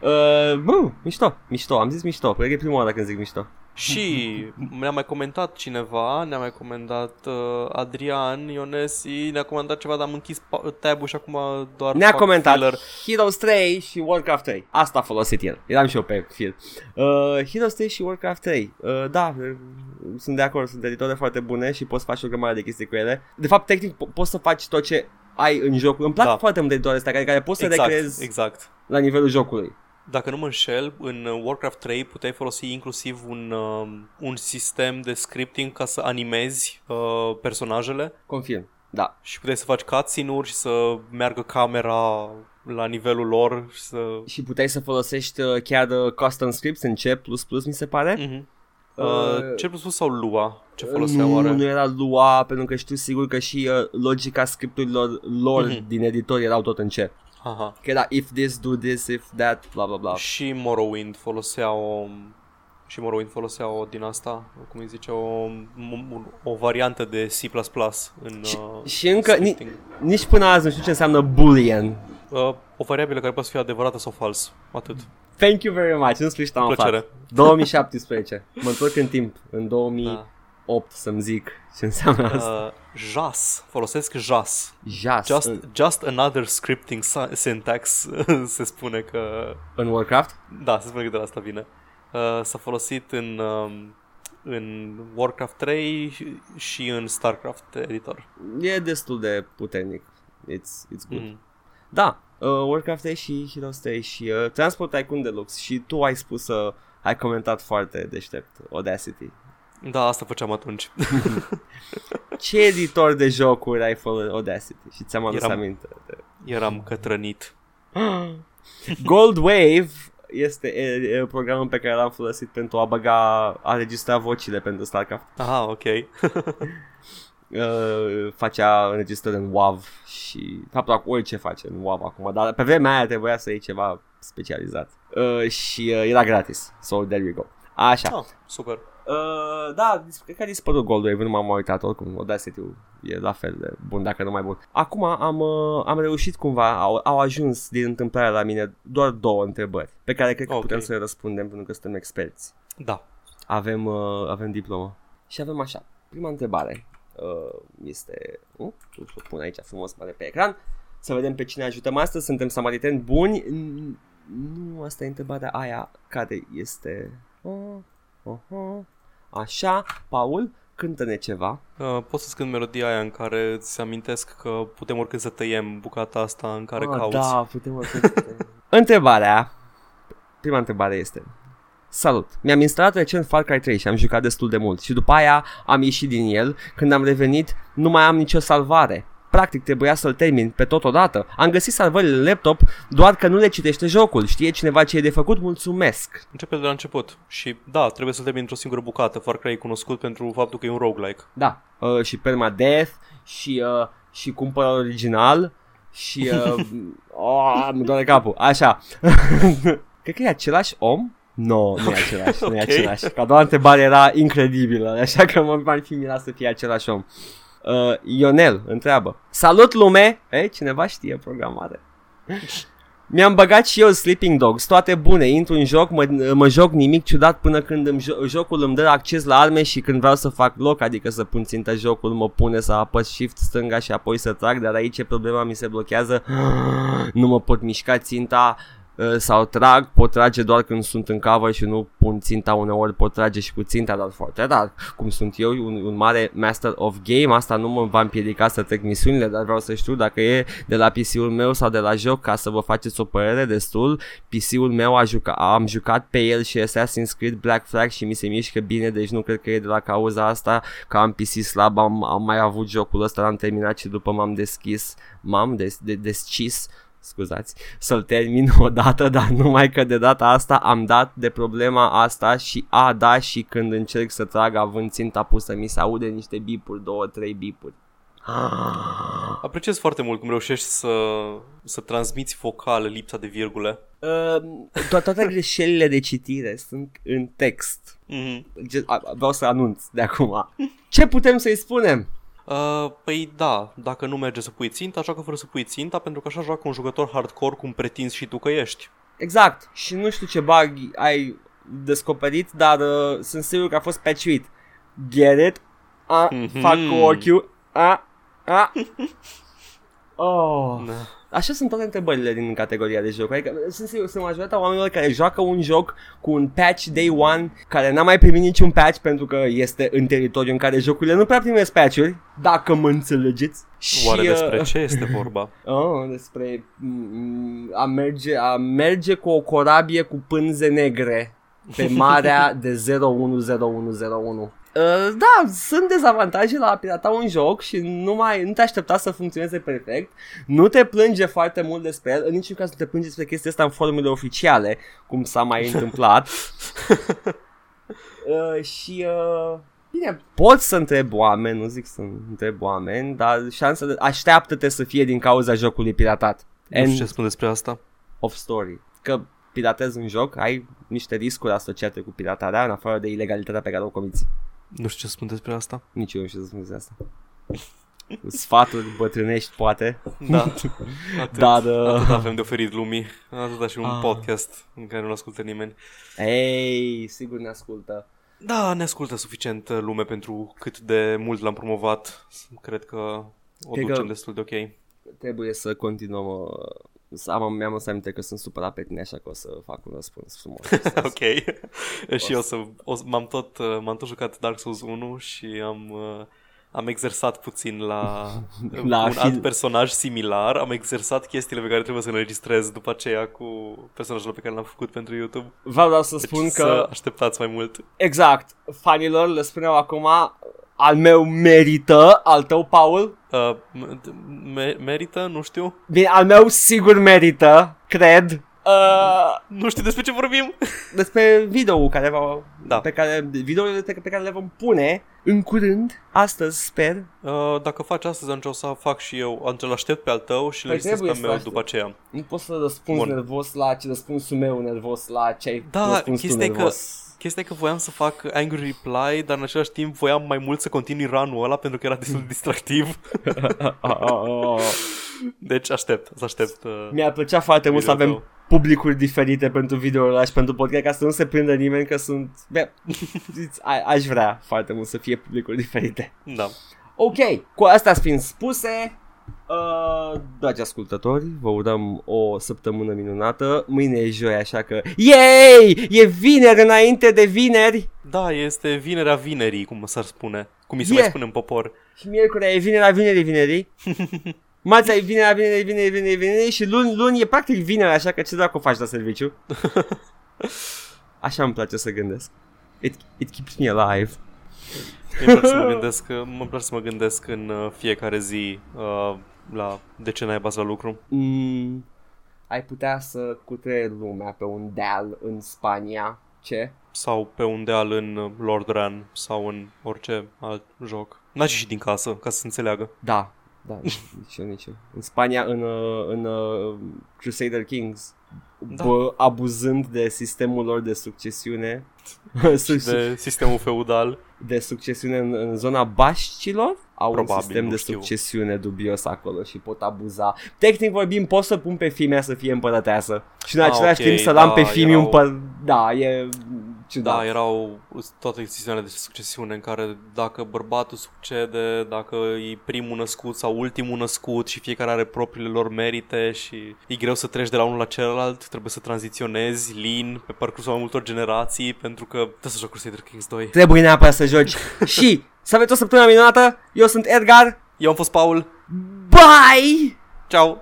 go. Uh, bă, mișto, mișto, am zis mișto, cred că e prima oară când zic mișto. Și ne-a mai comentat cineva, ne-a mai comentat uh, Adrian Ionesi, ne-a comentat ceva, dar am închis pa- tab-ul și acum doar Ne-a fac comentat filler. Heroes 3 și Warcraft 3. Asta a folosit el. Eram și eu pe fil. Uh, Heroes 3 și Warcraft 3. Uh, da, uh, sunt de acord, sunt editoare foarte bune și poți face o grămadă de chestii cu ele. De fapt, tehnic, po- poți să faci tot ce ai în joc. Îmi plac Da. foarte mult editoare astea care, care poți să Exact, recreezi exact. la nivelul jocului. Dacă nu mă înșel, în uh, Warcraft 3 puteai folosi inclusiv un, uh, un sistem de scripting ca să animezi uh, personajele Confirm. Da. și puteai să faci cutscene-uri și să meargă camera la nivelul lor și să... Și puteai să folosești uh, chiar uh, custom scripts în C++, mi se pare. Mhm. Uh, Uh, ce plus sau Lua? Ce foloseau nu, oare? nu era Lua, pentru că știu sigur că și uh, logica scripturilor lor Mhm. din editor erau tot în C. Aha. Că era if this, do this, if that, bla bla bla. Și Morrowind folosea o și Morrowind folosea o din asta, cum îi zice, o, o variantă de C++ în Și, uh, și încă, ni, scripting. nici până azi nu știu ce înseamnă boolean. uh, o variabilă care poate fi adevărată sau fals. Atât. Thank you very much, în sfârșit am Plăcere. aflat. 2017, mă întorc în timp, în 2008 Da. Să-mi zic ce înseamnă asta. Uh, JAS. Folosesc JAS. Jas, Just, în, just another scripting sa- syntax se spune că... în Warcraft? Da, se spune că de la asta vine. Uh, s-a folosit în, um, în Warcraft 3 și- și în Starcraft editor. E destul de puternic. It's, it's good. Mm. Da, uh, Warcraft 3 și Heroes 3 și uh, Transport Tycoon Deluxe și tu ai spus să ai comentat foarte deștept Audacity. Da, asta făceam atunci. Ce editor de jocuri ai folosit Audacity? Și ți-am adus Eram- aminte. De... Eram cătrănit. Gold Wave este e, e, programul pe care l-am folosit pentru a băga, a registra vocile pentru StarCraft. Aha, ok. uh, facea înregistrări în WAV și faptul că orice face în WAV acum, dar pe vremea aia trebuia să iei ceva specializat uh, și uh, era gratis, so there you go. Așa. Ah, super. Uh, da, dis- cred că a dispărut Goldwave, nu m-am uitat oricum, audacity e la fel de bun, dacă nu mai bun. Acum am, uh, am reușit cumva, au, au ajuns din întâmplare la mine doar două întrebări, pe care cred că Ok. putem să le răspundem pentru că suntem experți. Da. Avem, uh, avem diplomă. Și avem așa, prima întrebare uh, este, uh, o pun aici frumos mare pe ecran, să vedem pe cine ajutăm astăzi, suntem samariteni buni, N- nu, asta e întrebarea aia, care este... Uh, uh, uh. Așa, Paul, cântă-ne ceva. Uh, poți să cânt melodia aia în care îți amintesc că putem oricând să tăiem bucata asta în care Ah, cauți. Da, putem oricând să te- Întrebarea, prima întrebare este, Salut! Mi-am instalat recent Far Cry 3 și am jucat destul de mult și după aia am ieșit din el. Când am revenit, nu mai am nicio salvare. Practic trebuia să-l termin pe totodată. Am găsit salvările în laptop, doar că nu le citește jocul. Știe cineva ce e de făcut? Mulțumesc! Începe de la început. Și da, trebuie să termini într-o singură bucată. Far Cry e cunoscut pentru faptul că e un roguelike. Da, uh, și permadeath și, uh, și cumpăr original și... Uh, oh, îmi doare capul. Așa. Cred că e același om? Nu, no, nu e același, nu e Ok. același. Că a doua întrebare era incredibilă, așa că mă mai fi mirat să fie același om. Uh, Ionel întreabă Salut lume! Ei, cineva știe programare. Mi-am băgat și eu Sleeping Dogs, toate bune, intru în joc, mă, mă joc nimic ciudat până când îmi jo- jocul îmi dă acces la arme și când vreau să fac loc, adică să pun țintă jocul, mă pune să apăs shift stânga și apoi să trag, dar aici e problema, mi se blochează, nu mă pot mișca ținta uh, sau trag, pot trage doar când sunt în cover și nu pun ținta uneori, pot trage și cu ținta, dar foarte rar, cum sunt eu, un, un mare master of game, asta nu mă va împiedica să trec misiunile, dar vreau să știu dacă e de la PC-ul meu sau de la joc ca să vă faceți o părere destul. PC-ul meu a juca, am jucat pe el și Assassin's Creed Black Flag și mi se mișcă bine, deci nu cred că e de la cauza asta că am PC slab, am, am mai avut jocul ăsta, l-am terminat și după m-am deschis, m-am des, de, descis scuzați, să-l termin odată, dar numai că de data asta am dat de problema asta și a, da, și când încerc să trag având ținta pusă, mi se aude niște bipuri, două, trei bipuri. Apreciez foarte mult cum reușești să, să transmiți vocal lipsa de virgule. Uh, to- toate greșelile de citire sunt în text. Mm-hmm. Ge- a- Vreau să anunț de acum. Ce putem să-i spunem? Uh, păi da, dacă nu merge să pui ținta, joacă fără să pui ținta, pentru că așa joacă un jucător hardcore cum pretinzi și tu că ești. Exact. Și nu știu ce bug ai descoperit, dar uh, sunt sigur că a fost patchuit. Get it? A, Mhm. fac cu ochiul. A, a. Oh. Da. Așa sunt toate întrebările din categoria de joc. Adică sunt sigur, sunt majoritatea oamenilor care joacă un joc cu un patch day one care n-a mai primit niciun patch pentru că este în teritoriu în care jocurile nu prea primesc patch-uri, dacă mă înțelegeți. Oare Și, despre uh, ce este vorba? Oh, despre mm, a merge, a merge cu o corabie cu pânze negre pe marea de 010101. Uh, da, sunt dezavantaje la a pirata un joc și nu mai nu te aștepta să funcționeze perfect. Nu te plânge foarte mult despre el, în niciun caz nu te plânge despre chestia asta în formule oficiale, cum s-a mai întâmplat. uh, și uh, Bine, poți să întrebi oameni, nu zic să întrebi oameni, dar șansele așteaptă-te să fie din cauza jocului piratat. Nu End știu ce spun despre asta. of story. Că piratezi un joc, ai niște riscuri asociate cu piratarea, în afară de ilegalitatea pe care o comiți. Nu știu ce spun despre asta. Nici eu nu știu să spun despre asta. Sfaturi bătrânești, poate. Da, atât, Dar, uh, atât avem de oferit lumii. Atâta și un Ah. podcast în care nu ascultă nimeni. Ei, sigur ne ascultă. Da, ne ascultă suficient uh, lume pentru cât de mult l-am promovat. Cred că o Cred ducem că- destul de ok. Trebuie să continuăm. uh, Să am, mi-am să aminte că sunt supărat pe tine, așa că o să fac un răspuns frumos. ok. și eu să, o, să- m-am, tot, uh, m-am tot jucat Dark Souls 1 și am, uh, am exersat puțin la, La un fi- alt personaj similar. Am exersat chestiile pe care trebuie să le înregistrez după aceea cu personajul pe care l-am făcut pentru YouTube. Vreau doar să Deci spun să că așteptați mai mult. Exact. Fanilor le spuneau acum al meu merită, al tău, Paul. Uh, me- merită? Nu știu. Bine, al meu sigur merită, cred. Uh, Nu știu despre ce vorbim. despre video care va, Da. pe care, videourile pe care le vom pune în curând, astăzi sper. Uh, dacă faci astăzi, atunci o să fac și eu, atunci îl aștept pe al tău și Păi le listez trebuie pe să meu aștept. după aceea. Nu pot să răspunzi Bun. nervos la ce răspunsul meu nervos la ce ai Da, răspuns tu chestia e că- nervos. Chestia e că voiam să fac angry reply, dar în același timp voiam mai mult să continui run-ul ăla pentru că era destul de distractiv. Deci aștept, să aștept. Uh, Mi-ar plăcea foarte mult să Video avem publicuri diferite pentru video și pentru podcast ca să nu se prindă nimeni că sunt... Bă, a- aș vrea foarte mult să fie publicuri diferite. da. Ok, cu astea fiind spuse, uh, dragi ascultători, vă urăm o săptămână minunată. Mâine e joi, așa că... Yay! E vineri înainte de vineri! Da, este vinerea vinerii, cum s-ar spune. Cum mi se Yeah. mai spune în popor. Și miercuri e vinerea vinerii vinerii. Marțea e vinerea vinerii vinerii vinerii vinerii și luni, luni e practic vineri, așa că ce dracu faci la serviciu? Așa îmi place să gândesc. It, it keeps me alive. Mie îmi place să mă gândesc, mă place să mă gândesc în uh, fiecare zi uh, la de ce n-ai la lucru. Mm, ai putea să cutreri lumea pe un deal în Spania. Ce? Sau pe un deal în uh, Lord Ran sau în orice alt joc. N-aș ieși din casă, ca să se înțeleagă. Da, da, nici eu, nici eu. În Spania, în, uh, în uh, Crusader Kings, Da. bă, abuzând de sistemul lor de succesiune, Și de sistemul feudal. de succesiune în, în zona Bașcilor, au Probabil, un sistem nu de știu. succesiune dubios acolo și pot abuza. Tehnic vorbind, pot să pun pe fimea să fie împărăteasă și în Ah, același ok, timp să da, am pe fimiu erau- împăr... Da, e ciudat. Da, erau toate sistemele de succesiune în care dacă bărbatul succede, dacă e primul născut sau ultimul născut și fiecare are propriile lor merite și e greu să treci de la unul la celălalt, trebuie să tranziționezi lin pe parcursul mai multor generații pentru că trebuie să joc Crusader Kings 2. Trebuie neapărat să joci. și să aveți o săptămână minunată. Eu sunt Edgar. Eu am fost Paul. Bye! Ciao!